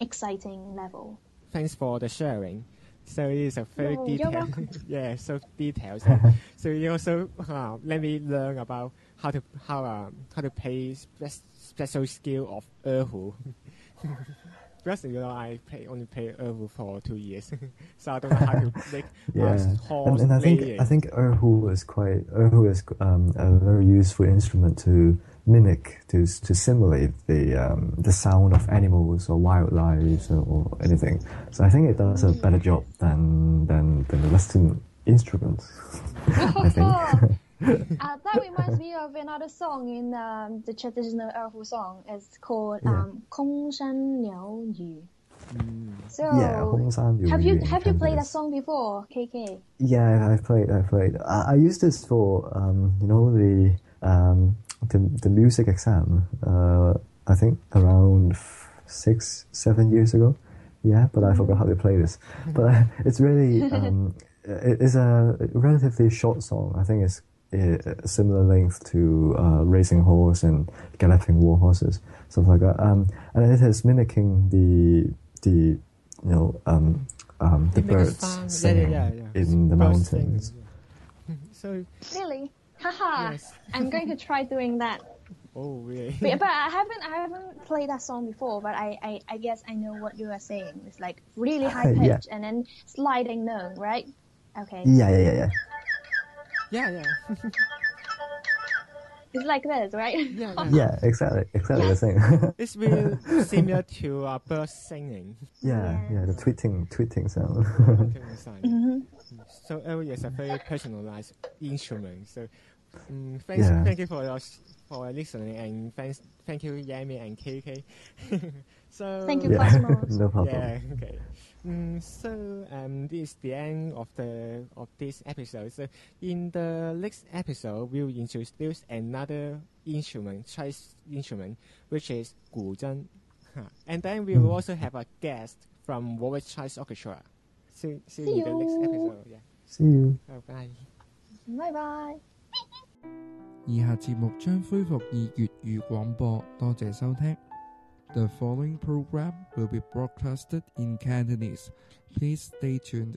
exciting level. Thanks for the sharing. So it is a very No, detailed, yeah, so details. so you also uh, let me learn about how to how uh, how to play spe- special skill of erhu. because you know I play only play erhu for two years, so I don't know how to make Yeah, horse and, and I think laying. I think erhu is quite erhu is um, a very useful instrument to mimic to to simulate the um, the sound of animals or wildlife or, or anything. So I think it does a better job than than, than the Western instruments. I think uh, that reminds me of another song in um, the traditional Erhu song. It's called Yeah. um, 空山鸟语. So Yeah, 空山鸟语 have you in have you played that Cantonese. song before, KK? Yeah, I've played. I've played. I, I used this for um, you know the um, the the music exam. Uh, I think around f- six, seven years ago. Yeah, but I forgot how to play this. But uh, it's really um, it- it's a relatively short song. I think it's uh, a similar length to uh, Racing Horse and Galloping War Horses, stuff like that. Um, and it is mimicking the the you know um, um, the It birds sound. Yeah, yeah, singing yeah, yeah. in the Birds mountains. So Really? Haha. Yes. I'm going to try doing that. Oh, really? But, but I haven't I haven't played that song before, but I, I, I guess I know what you are saying. It's like really high pitch Yeah. and then sliding note, right? Okay. Yeah yeah, yeah, yeah, yeah. Yeah, yeah. It's like this, right? Yeah, Yeah, exactly, exactly the same. It's really similar to a bird singing. yeah, yeah, the tweeting, tweeting sound. Mhm. So oud is a very personalized instrument. So um, thanks, Yeah. thank you for your for listening and thanks, thank you Yami and KK. so Thank you, Yeah, Cosmos. no problem. Yeah, okay. Mm, so um, this is the end of the of this episode. So in the next episode, we'll introduce another instrument, Chinese instrument, which is 古筝. Huh. And then we will Mm. also have a guest from Warwick Chinese Orchestra. See, see, See you in the next you. episode. Yeah. See you. Bye bye. 拜拜。以下节目将恢复以粤语广播，多谢收听。 The following program will be broadcasted in Cantonese. Please stay tuned.